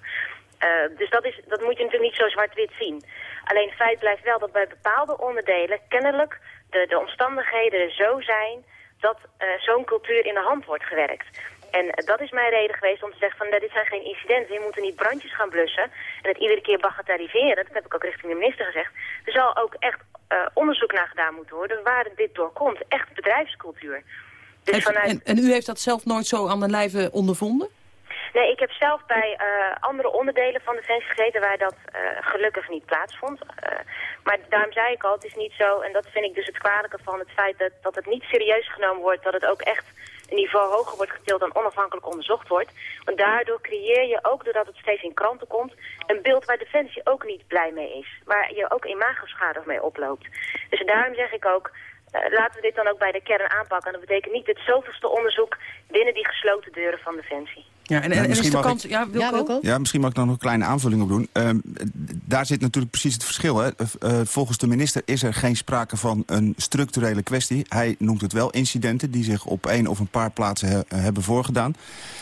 dus dat, is, dat moet je natuurlijk niet zo zwart-wit zien. Alleen feit blijft wel dat bij bepaalde onderdelen kennelijk de, de omstandigheden zo zijn dat zo'n cultuur in de hand wordt gewerkt. En dat is mijn reden geweest om te zeggen van dit zijn geen incidenten. Je moet niet brandjes gaan blussen en het iedere keer bagatelliseren. Dat heb ik ook richting de minister gezegd. Er zal ook echt uh, onderzoek naar gedaan moeten worden waar dit door komt. Echt bedrijfscultuur. Dus vanuit... en, en, u heeft dat zelf nooit zo aan de lijve ondervonden? Nee, ik heb zelf bij uh, andere onderdelen van Defensie gezeten waar dat uh, gelukkig niet plaatsvond. Uh, maar daarom zei ik al, het is niet zo, en dat vind ik dus het kwalijke van het feit dat, dat het niet serieus genomen wordt, dat het ook echt een niveau hoger wordt getild dan onafhankelijk onderzocht wordt. Want daardoor creëer je ook, doordat het steeds in kranten komt, een beeld waar Defensie ook niet blij mee is. Waar je ook imagoschade mee oploopt. Dus daarom zeg ik ook, uh, laten we dit dan ook bij de kern aanpakken. En dat betekent niet het zoveelste onderzoek binnen die gesloten deuren van Defensie. Ja, en, en, en is de kans... ja, Wilco? Ja, misschien mag ik nog een kleine aanvulling op doen. Uh, daar zit natuurlijk precies het verschil. Hè? Uh, volgens de minister is er geen sprake van een structurele kwestie. Hij noemt het wel incidenten die zich op één of een paar plaatsen he hebben voorgedaan.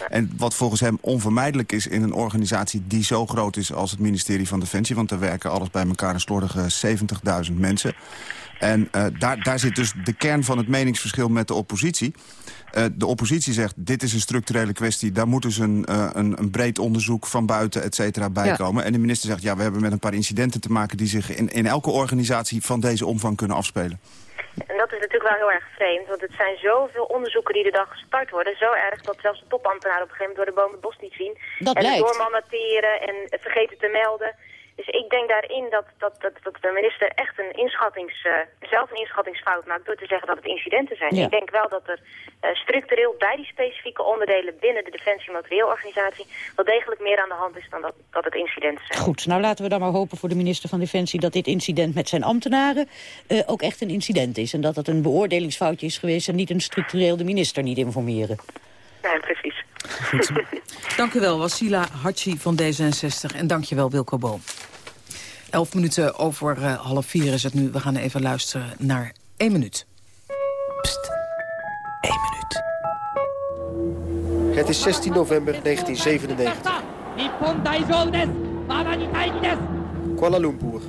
En wat volgens hem onvermijdelijk is in een organisatie die zo groot is als het ministerie van Defensie... want er werken alles bij elkaar een slordige 70.000 mensen... En uh, daar, daar zit dus de kern van het meningsverschil met de oppositie. Uh, de oppositie zegt, dit is een structurele kwestie... daar moet dus een, uh, een, een, breed onderzoek van buiten, et cetera, bij komen. En de minister zegt, ja, we hebben met een paar incidenten te maken... die zich in, in elke organisatie van deze omvang kunnen afspelen. En dat is natuurlijk wel heel erg vreemd, want het zijn zoveel onderzoeken die de dag gestart worden. Zo erg dat zelfs de topambtenaren op een gegeven moment door de boom het bos niet zien. Dat en lijkt. doormandateren en vergeten te melden. Dus ik denk daarin dat, dat, dat, dat de minister echt een inschattings, uh, zelf een inschattingsfout maakt door te zeggen dat het incidenten zijn. Ja. Ik denk wel dat er uh, structureel bij die specifieke onderdelen binnen de Defensie Materieelorganisatie wel degelijk meer aan de hand is dan dat, dat het incidenten zijn. Goed, nou laten we dan maar hopen voor de minister van Defensie dat dit incident met zijn ambtenaren uh, ook echt een incident is. En dat het een beoordelingsfoutje is geweest en niet een structureel de minister niet informeren. Ja, precies. Goed. dank u wel, Wasila Hachi van D66. En dank je wel, Wilco Boom. Elf minuten over uh, half vier is het nu. We gaan even luisteren naar één minuut. Pst, één minuut. Het is 16 november 1997. Kuala Lumpur.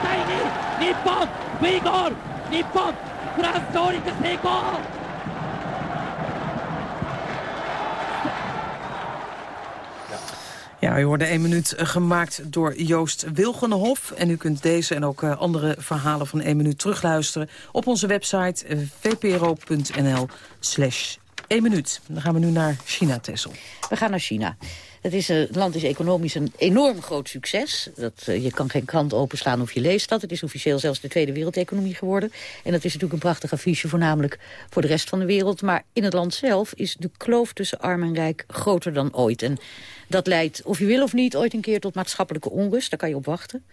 3対2日本 V ゴール日本フランス上陸成功 Ja, u hoorde één minuut eh, gemaakt door Joost Wilgenhof. En u kunt deze en ook uh, andere verhalen van één minuut terugluisteren... op onze website uh, vpro.nl slash 1 minuut. Dan gaan we nu naar China, Tessel. We gaan naar China. Het is, uh, land is economisch een enorm groot succes. Dat, uh, je kan geen krant openslaan of je leest dat. Het is officieel zelfs de tweede wereldeconomie geworden. En dat is natuurlijk een prachtig affiche, voornamelijk voor de rest van de wereld. Maar in het land zelf is de kloof tussen arm en rijk groter dan ooit. En dat leidt, of je wil of niet, ooit een keer tot maatschappelijke onrust. Daar kan je op wachten.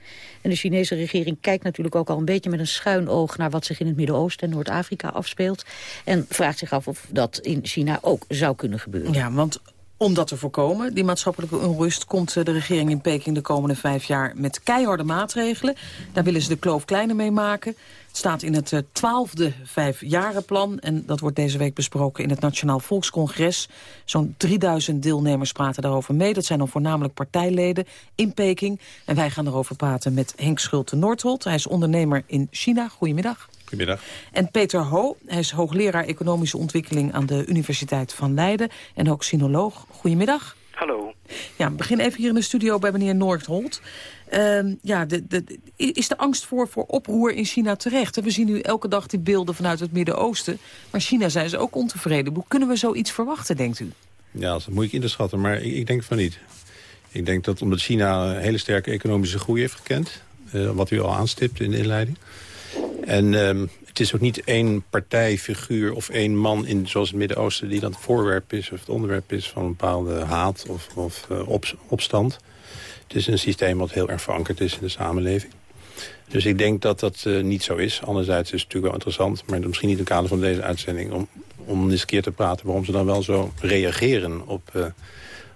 En de Chinese regering kijkt natuurlijk ook al een beetje met een schuin oog... naar wat zich in het Midden-Oosten en Noord-Afrika afspeelt. En vraagt zich af of dat in China ook zou kunnen gebeuren. Ja, want om dat te voorkomen, die maatschappelijke onrust... komt de regering in Peking de komende vijf jaar met keiharde maatregelen. Daar willen ze de kloof kleiner mee maken. Het staat in het twaalfde vijfjarenplan. En dat wordt deze week besproken in het Nationaal Volkscongres. Zo'n 3000 deelnemers praten daarover mee. Dat zijn dan voornamelijk partijleden in Peking. En wij gaan erover praten met Henk Schulte-Noordholt. Hij is ondernemer in China. Goedemiddag. Goedemiddag. En Peter Ho, hij is hoogleraar economische ontwikkeling aan de Universiteit van Leiden. En ook sinoloog. Goedemiddag. Hallo. Ja, begin even hier in de studio bij meneer Noordholt. Uh, ja, de, de, is de angst voor, voor oproer in China terecht? We zien nu elke dag die beelden vanuit het Midden-Oosten. Maar China zijn ze ook ontevreden. Hoe kunnen we zoiets verwachten, denkt u? Ja, dat is moeilijk in te schatten, maar ik, ik denk van niet. Ik denk dat omdat China een hele sterke economische groei heeft gekend... Uh, wat u al aanstipt in de inleiding... En um, het is ook niet één partijfiguur of één man, in, zoals het Midden-Oosten... die dan het voorwerp is of het onderwerp is van een bepaalde haat of, of op, opstand. Het is een systeem wat heel erg verankerd is in de samenleving. Dus ik denk dat dat uh, niet zo is. Anderzijds is het natuurlijk wel interessant, maar misschien niet in het kader van deze uitzending... om, om eens een keer te praten waarom ze dan wel zo reageren op, uh,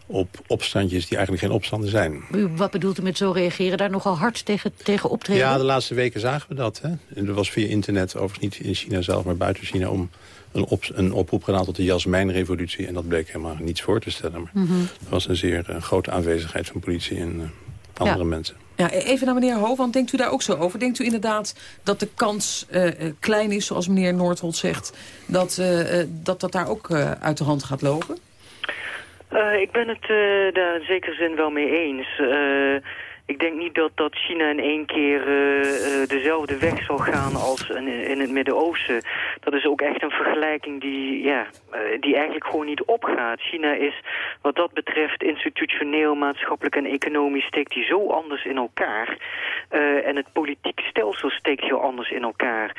op opstandjes die eigenlijk geen opstanden zijn. Wat bedoelt u met zo reageren? Daar nogal hard tegen, tegen optreden? Ja, de laatste weken zagen we dat. Hè? En er was via internet, overigens niet in China zelf, maar buiten China... om een, op, een oproep gedaan tot de Jasmijnrevolutie. En dat bleek helemaal niets voor te stellen. Maar mm er was een zeer uh, grote aanwezigheid van politie en uh, andere mensen. Ja, even naar meneer Ho, want denkt u daar ook zo over? Denkt u inderdaad dat de kans uh, klein is, zoals meneer Noordholt zegt... dat dat, dat daar ook uit de hand gaat lopen? Ik ben het daar in zekere zin wel mee eens. Ik denk niet dat, dat China in één keer dezelfde weg zal gaan als in, in het Midden-Oosten. Dat is ook echt een vergelijking die, ja, die eigenlijk gewoon niet opgaat. China is wat dat betreft institutioneel, maatschappelijk en economisch steekt die zo anders in elkaar. En het politieke stelsel steekt heel anders in elkaar.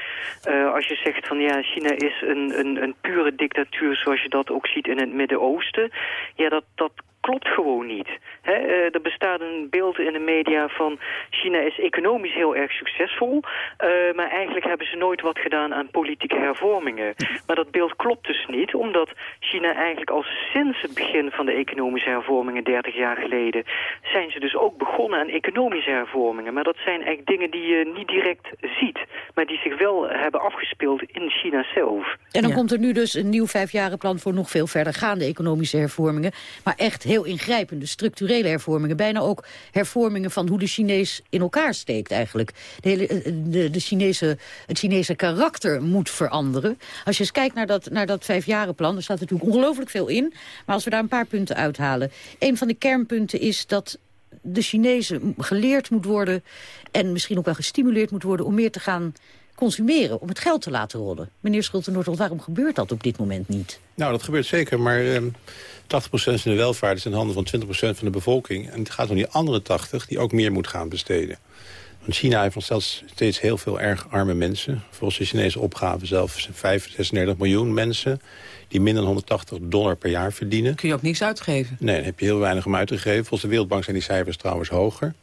als je zegt van ja, China is een, een, een pure dictatuur zoals je dat ook ziet in het Midden-Oosten. Ja, dat, dat klopt gewoon niet. He, uh, er bestaat een beeld in de media van China is economisch heel erg succesvol, uh, maar eigenlijk hebben ze nooit wat gedaan aan politieke hervormingen. Maar dat beeld klopt dus niet, omdat China eigenlijk al sinds het begin van de economische hervormingen 30 jaar geleden, zijn ze dus ook begonnen aan economische hervormingen. Maar dat zijn eigenlijk dingen die je niet direct ziet, maar die zich wel hebben afgespeeld in China zelf. En dan ja. komt er nu dus een nieuw vijfjarenplan voor nog veel verder gaande economische hervormingen, maar echt heel ingrijpende structurele hervormingen. Bijna ook hervormingen van hoe de Chinees in elkaar steekt eigenlijk. De hele, eh, de, de Chinese, het Chinese karakter moet veranderen. Als je eens kijkt naar dat, naar dat vijfjarenplan, er staat natuurlijk ongelooflijk veel in. Maar als we daar een paar punten uithalen. Een van de kernpunten is dat de Chinezen geleerd moet worden... en misschien ook wel gestimuleerd moet worden om meer te gaan consumeren, om het geld te laten rollen. Meneer Schulte-Noordholt, waarom gebeurt dat op dit moment niet? Nou, dat gebeurt zeker, maar uh, 80% van de welvaart is in handen van 20% van de bevolking. En het gaat om die andere 80 die ook meer moet gaan besteden. Want China heeft nog steeds, steeds heel veel erg arme mensen. Volgens de Chinese opgave zelfs 35 miljoen mensen die minder dan 180 dollar per jaar verdienen. Kun je ook niks uitgeven? Nee, dan heb je heel weinig om uit te geven. Volgens de Wereldbank zijn die cijfers trouwens hoger.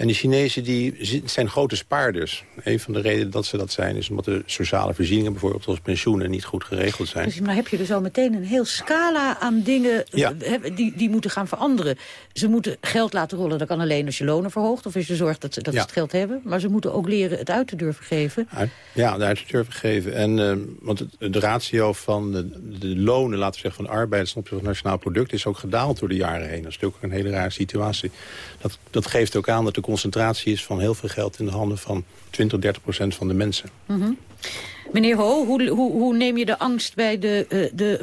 En de Chinezen die zijn grote spaarders. Een van de redenen dat ze dat zijn... is omdat de sociale voorzieningen, bijvoorbeeld zoals pensioenen... niet goed geregeld zijn. Dus, maar heb je dus al meteen een heel scala aan dingen ja. die, die moeten gaan veranderen. Ze moeten geld laten rollen. Dat kan alleen als je lonen verhoogt... of als je zorgt dat, ze, dat ja. ze het geld hebben. Maar ze moeten ook leren het uit te durven geven. Ja, het uit te durven geven. En, uh, want het, de ratio van de, de lonen, laten we zeggen, van arbeiders... op het nationaal product is ook gedaald door de jaren heen. Dat is natuurlijk een hele rare situatie. Dat, dat geeft ook aan dat de concentratie is van heel veel geld in de handen van 20, 30 procent van de mensen. -hmm. Meneer Ho, hoe, hoe, hoe, neem je de angst bij de, uh, de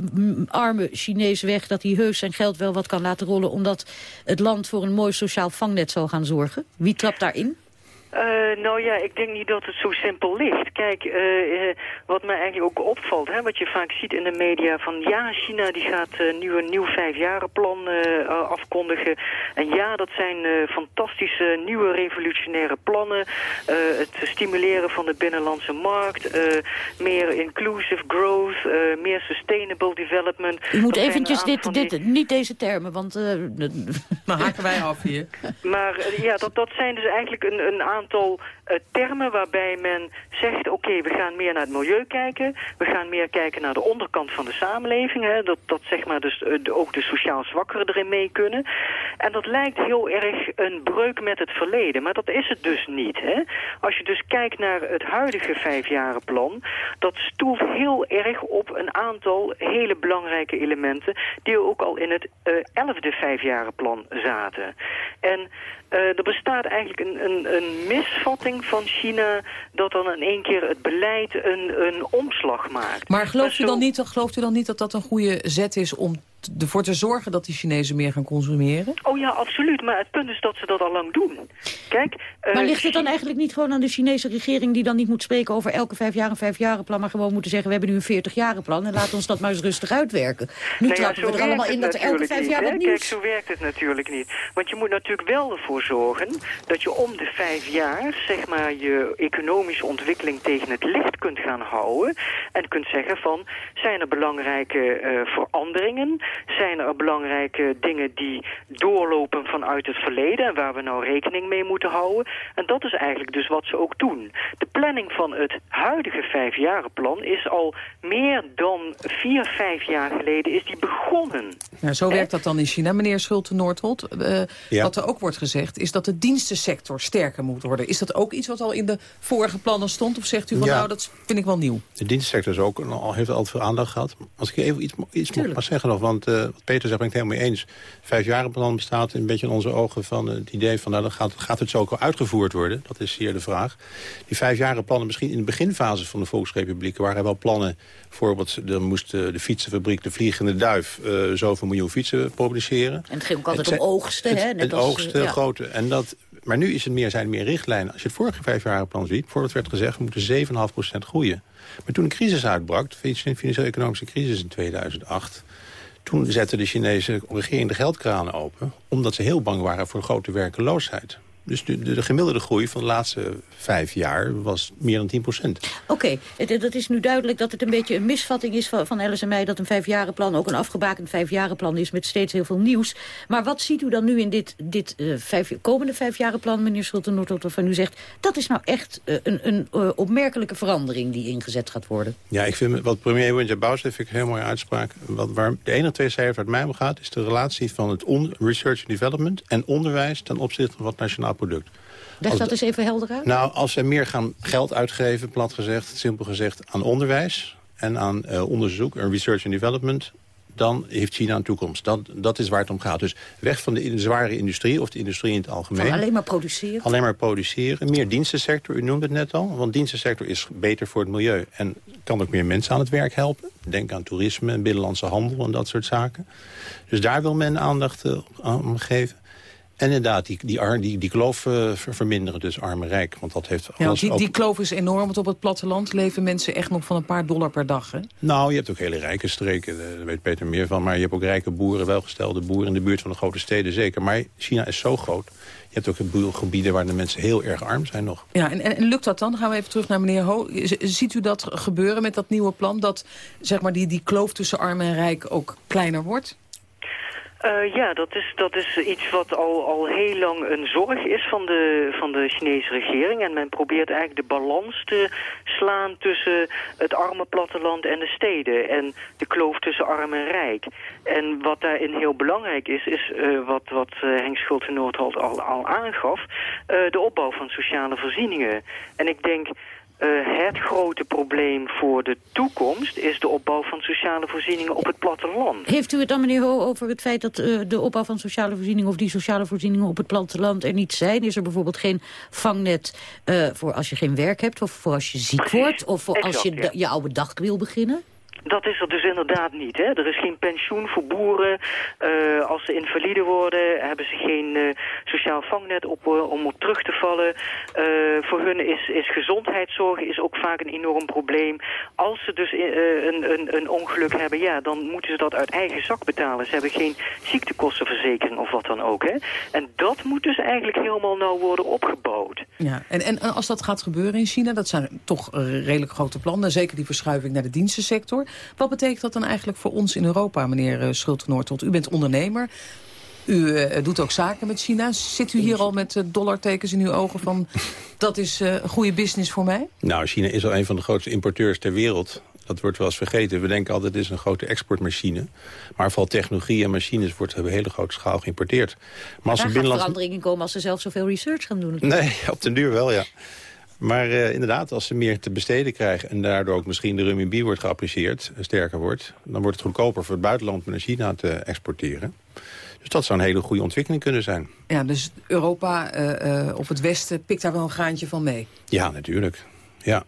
arme Chinees weg... dat hij heus zijn geld wel wat kan laten rollen... omdat het land voor een mooi sociaal vangnet zal gaan zorgen? Wie trapt daarin? Uh, nou ja, ik denk niet dat het zo simpel ligt. Kijk, uh, uh, wat mij eigenlijk ook opvalt, hè, wat je vaak ziet in de media... van ja, China die gaat nu een nieuw vijfjarenplan afkondigen. En ja, dat zijn fantastische nieuwe revolutionaire plannen. het stimuleren van de binnenlandse markt. meer inclusive growth, meer sustainable development. U moet eventjes dit, dit, niet deze termen, want... maar haken wij af hier. Maar ja, dat, dat zijn dus eigenlijk een, een aantal uh, termen waarbij men zegt... oké, we gaan meer naar het milieu kijken. We gaan meer kijken naar de onderkant van de samenleving. Hè, dat, dat zeg maar dus de, ook de sociaal zwakkeren erin mee kunnen. En dat lijkt heel erg een breuk met het verleden. Maar dat is het dus niet. Hè. Als je dus kijkt naar het huidige vijfjarenplan... dat stoelt heel erg op een aantal hele belangrijke elementen... die ook al in het uh, elfde vijfjarenplan zaten. En er bestaat eigenlijk een, een, een, misvatting van China... dat dan in één keer het beleid een, een omslag maakt. Maar gelooft, u dan niet, gelooft u dan niet dat dat een goede zet is... om ervoor te zorgen dat die Chinezen meer gaan consumeren? Oh ja, absoluut. Maar het punt is dat ze dat al lang doen. Kijk, uh, maar ligt het dan eigenlijk niet gewoon aan de Chinese regering... die dan niet moet spreken over elke vijf jaar een vijfjarenplan... maar gewoon moeten zeggen, we hebben nu een 40-jarenplan... en laten ons dat maar eens rustig uitwerken. Nu nee, trappen we er allemaal in dat er elke vijf jaar wat nieuws... Kijk, zo werkt het natuurlijk niet. Want je moet natuurlijk wel ervoor zorgen... dat je om de vijf jaar, zeg maar, je economische ontwikkeling tegen het licht kunt gaan houden... en kunt zeggen van, zijn er belangrijke uh, veranderingen... zijn er belangrijke dingen die doorlopen vanuit het verleden... en waar we nou rekening mee moeten houden. En dat is eigenlijk dus wat ze ook doen. De planning van het huidige vijfjarenplan is al meer dan vier, vijf jaar geleden is die begonnen. Ja, zo werkt dat dan in China, meneer Schulte-Noordholt. Uh, Wat er ook wordt gezegd is dat de dienstensector sterker moet worden. Is dat ook iets wat al in de vorige plannen stond? Of zegt u van nou, dat vind ik wel nieuw? De dienstensector is ook, al, heeft altijd veel aandacht gehad. Als ik even iets, iets mag zeggen nog, want uh, wat Peter zegt ben ik het helemaal mee eens. Vijfjarenplan bestaat een beetje in onze ogen van het idee van... nou, dan gaat, gaat het zo ook uitgevoerd worden. Dat is hier de vraag. Die vijfjarenplannen misschien in de beginfase van de Volksrepubliek... waren wel plannen, bijvoorbeeld, er moest de fietsenfabriek... de Vliegende Duif uh, zoveel miljoen fietsen produceren. En het ging ook altijd om oogsten, hè? Net het, als, oogsten, ja. grote. En dat, maar nu is het meer, zijn er meer richtlijnen. Als je het vorige vijfjarenplan ziet, voordat werd gezegd... we moeten 7,5% groeien. Maar toen de crisis uitbrak, de financieel-economische crisis in 2008... toen zette de Chinese regering de geldkranen open... omdat ze heel bang waren voor grote werkeloosheid. Dus de, de, gemiddelde groei van de laatste vijf jaar was meer dan 10 procent. Oké, okay. dat is nu duidelijk dat het een beetje een misvatting is van, van mij... dat een vijfjarenplan ook een afgebakend vijfjarenplan is... met steeds heel veel nieuws. Maar wat ziet u dan nu in dit, dit uh, vijf, komende vijfjarenplan, meneer Schulte-Noordholt... waarvan u zegt, dat is nou echt uh, een, een uh, opmerkelijke verandering... die ingezet gaat worden? Ja, ik vind wat premier Windja Bouws heeft, vind ik een heel mooie uitspraak. Wat, waar de enige twee cijfers waar het mij om gaat... is de relatie van het research and development en onderwijs... ten opzichte van wat nationaal product. Leg dat eens even helder uit. Nou, als we meer gaan geld uitgeven, plat gezegd, simpel gezegd, aan onderwijs en aan uh, onderzoek en research and development, dan heeft China een toekomst. Dat, dat is waar het om gaat. Dus weg van de, de zware industrie of de industrie in het algemeen. Van alleen maar produceren? Alleen maar produceren. Meer dienstensector, u noemde het net al. Want dienstensector is beter voor het milieu. En kan ook meer mensen aan het werk helpen. Denk aan toerisme en binnenlandse handel en dat soort zaken. Dus daar wil men aandacht uh, aan geven. En inderdaad, die, die, die, die kloof uh, verminderen, dus arm en rijk. Want dat heeft ja, die, die kloof is enorm, want op het platteland leven mensen echt nog van een paar dollar per dag. Hè? Nou, je hebt ook hele rijke streken, daar weet Peter meer van. Maar je hebt ook rijke boeren, welgestelde boeren in de buurt van de grote steden, zeker. Maar China is zo groot. Je hebt ook gebieden waar de mensen heel erg arm zijn nog. Ja, en, en lukt dat dan? Dan gaan we even terug naar meneer Ho. Ziet u dat gebeuren met dat nieuwe plan? Dat zeg maar, die, die kloof tussen arm en rijk ook kleiner wordt? Uh, ja, dat is, dat is iets wat al, al heel lang een zorg is van de, van de Chinese regering. En men probeert eigenlijk de balans te slaan tussen het arme platteland en de steden. En de kloof tussen arm en rijk. En wat daarin heel belangrijk is, is uh, wat, wat uh, Henk Schulte-Noordholt al, al aangaf... de opbouw van sociale voorzieningen. En ik denk uh, het grote probleem voor de toekomst is de opbouw van sociale voorzieningen op het platteland. Heeft u het dan, meneer Ho, over het feit dat uh, de opbouw van sociale voorzieningen... of die sociale voorzieningen op het platteland er niet zijn? Is er bijvoorbeeld geen vangnet uh, voor als je geen werk hebt... of voor als je ziek wordt, of voor exact, als je ja. je oude dag wil beginnen? Dat is er dus inderdaad niet. Hè? Er is geen pensioen voor boeren. Uh, als ze invalide worden, hebben ze geen uh, sociaal vangnet op, uh, om op terug te vallen. voor hun is, is gezondheidszorg is ook vaak een enorm probleem. Als ze dus een, een, een ongeluk hebben, ja, dan moeten ze dat uit eigen zak betalen. Ze hebben geen ziektekostenverzekering of wat dan ook. Hè? En dat moet dus eigenlijk helemaal nou worden opgebouwd. Ja, en, en als dat gaat gebeuren in China, dat zijn toch redelijk grote plannen. Zeker die verschuiving naar de dienstensector. Wat betekent dat dan eigenlijk voor ons in Europa, meneer uh, Schulte-Noordholt? U bent ondernemer. U uh, doet ook zaken met China. Zit u hier al met uh, dollartekens in uw ogen van... dat is uh, een goede business voor mij? Nou, China is al een van de grootste importeurs ter wereld. Dat wordt wel eens vergeten. We denken altijd het is een grote exportmachine. Maar vooral technologie en machines wordt op hele grote schaal geïmporteerd. Maar als er binnenlands... veranderingen komen als ze zelf zoveel research gaan doen. Nee, op den duur wel, ja. Maar uh, inderdaad, als ze meer te besteden krijgen... en daardoor ook misschien de renminbi wordt geapprecieerd, sterker wordt... dan wordt het goedkoper voor het buitenland naar China te exporteren. Dus dat zou een hele goede ontwikkeling kunnen zijn. Ja, dus Europa uh, uh, of het Westen pikt daar wel een graantje van mee? Ja, natuurlijk. Ja.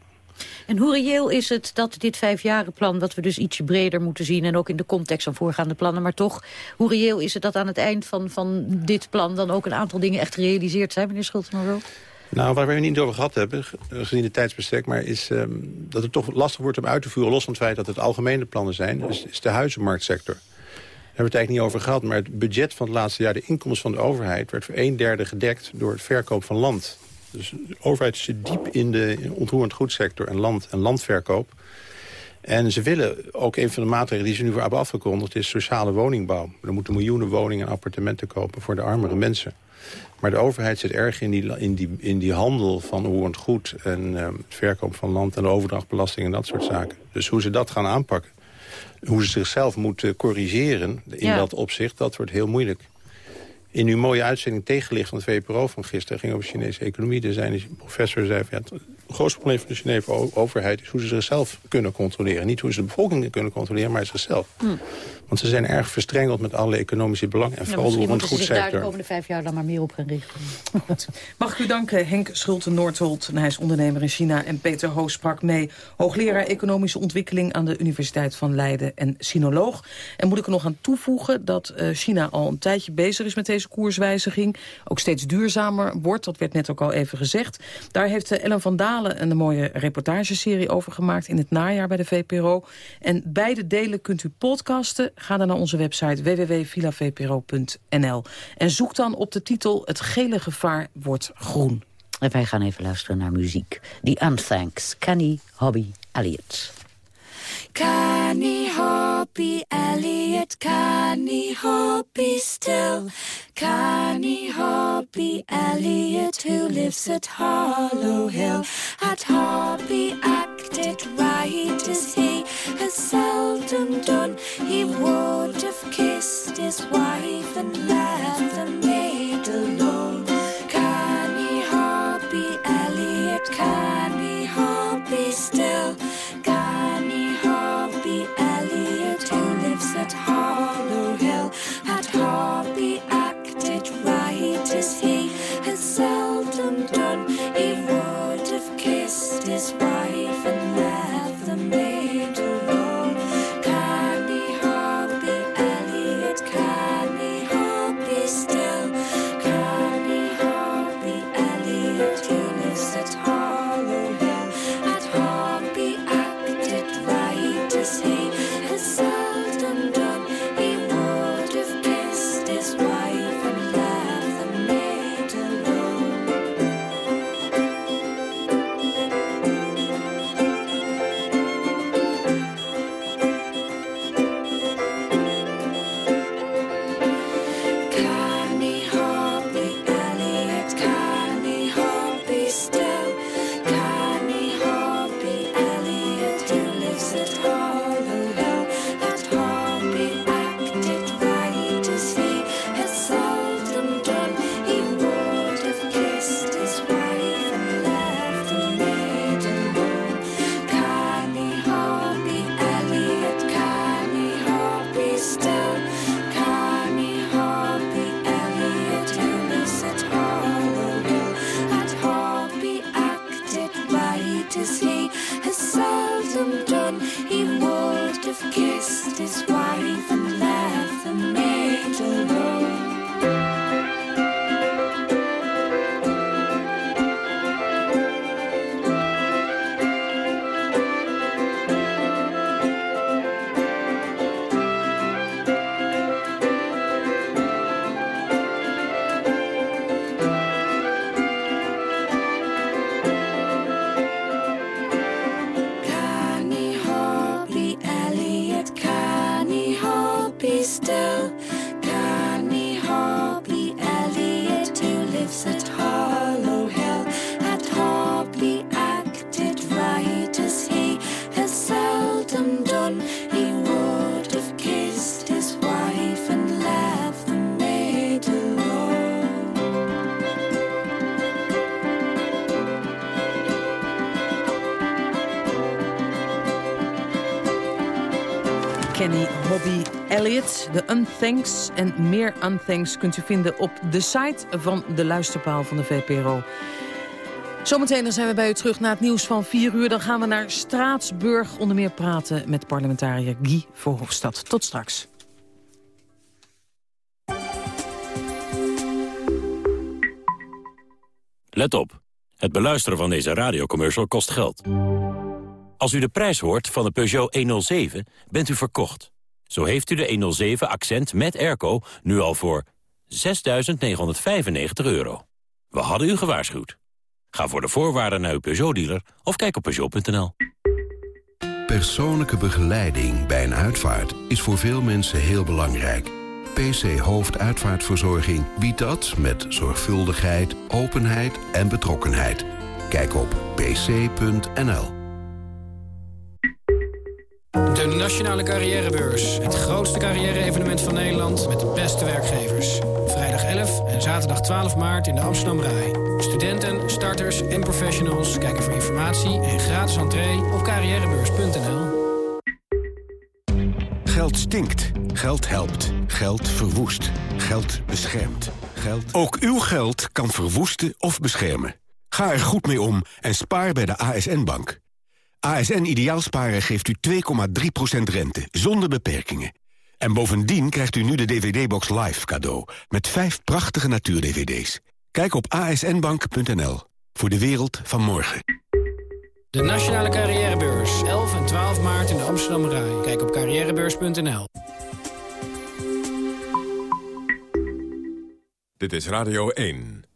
En hoe reëel is het dat dit vijfjarenplan, dat we dus ietsje breder moeten zien... en ook in de context van voorgaande plannen, maar toch... hoe reëel is het dat aan het eind van, van dit plan dan ook een aantal dingen echt gerealiseerd zijn, meneer Schultenbroek? Nou, waar we het niet over gehad hebben, gezien de tijdsbestek... maar is um, dat het toch lastig wordt om uit te voeren... los van het feit dat het algemene plannen zijn, is, is de huizenmarktsector. Daar hebben we het eigenlijk niet over gehad... maar het budget van het laatste jaar, de inkomsten van de overheid... werd voor een derde gedekt door het verkoop van land. Dus de overheid zit diep in de ontroerend goedsector en land en landverkoop. En ze willen, ook een van de maatregelen die ze nu voor hebben afgekondigd... is sociale woningbouw. Er moeten miljoenen woningen en appartementen kopen voor de armere mensen. Maar de overheid zit erg in die, in die, in die handel van onroerend goed... en uh, het verkoop van land en de overdrachtbelasting en dat soort zaken. Dus hoe ze dat gaan aanpakken, hoe ze zichzelf moeten corrigeren in dat opzicht... dat wordt heel moeilijk in uw mooie uitzending tegenlicht van het VPRO van gisteren... ging over Chinese economie. Er zijn een professor zei van, ja, het grootste probleem van de Chinese overheid... is hoe ze zichzelf kunnen controleren. Niet hoe ze de bevolking kunnen controleren, maar zichzelf. Hm. Want ze zijn erg verstrengeld met alle economische belangen. En vooral door een goed sector. daar de komende vijf jaar dan maar meer op gaan richten. Mag ik u danken, Henk Schulte-Noordholt. Hij is ondernemer in China. En Peter Hoos sprak mee, hoogleraar economische ontwikkeling... aan de Universiteit van Leiden en sinoloog. En moet ik er nog aan toevoegen dat uh, China al een tijdje bezig is met deze koerswijziging. Ook steeds duurzamer wordt, dat werd net ook al even gezegd. Daar heeft uh, Ellen van Dalen een mooie reportageserie over gemaakt... in het najaar bij de VPRO. En beide delen kunt u podcasten Ga dan naar onze website www.villavpro.nl. En zoek dan op de titel Het gele gevaar wordt groen. En wij gaan even luisteren naar muziek. The Unthanks, Kenny Hobby Elliott. Canny Hoppy Elliot, Canny Hoppy still. Canny Hoppy Elliot, who lives at Hollow Hill. Had Hoppy acted right as he has seldom done, he would have kissed his wife and left the maid alone. Canny Hoppy Elliot, Canny de Unthanks en meer Unthanks kunt u vinden op de site van de luisterpaal van de VPRO. Zometeen dan zijn we bij u terug naar het nieuws van 4 uur. Dan gaan we naar Straatsburg onder meer praten met parlementariër Guy Verhofstadt. Tot straks. Let op. Het beluisteren van deze radiocommercial kost geld. Als u de prijs hoort van de Peugeot 107, bent u verkocht. Zo heeft u de 107 Accent met airco nu al voor 6.995 euro. We hadden u gewaarschuwd. Ga voor de voorwaarden naar uw Peugeot-dealer of kijk op Peugeot.nl. Persoonlijke begeleiding bij een uitvaart is voor veel mensen heel belangrijk. PC Hoofduitvaartverzorging biedt dat met zorgvuldigheid, openheid en betrokkenheid. Kijk op pc.nl. De Nationale Carrièrebeurs. Het grootste carrière-evenement van Nederland met de beste werkgevers. Vrijdag 11 en zaterdag 12 maart in de Amsterdam Rai. Studenten, starters en professionals kijken voor informatie en gratis entree op carrièrebeurs.nl. Geld stinkt. Geld helpt. Geld verwoest. Geld beschermt. Geld... Ook uw geld kan verwoesten of beschermen. Ga er goed mee om en spaar bij de ASN-bank. ASN Ideaalsparen geeft u 2,3% rente, zonder beperkingen. En bovendien krijgt u nu de DVD-box Live cadeau... met vijf prachtige natuur-DVD's. Kijk op asnbank.nl voor de wereld van morgen. De Nationale Carrièrebeurs, 11 en 12 maart in de Amsterdam Rai. Kijk op carrièrebeurs.nl. Dit is Radio 1.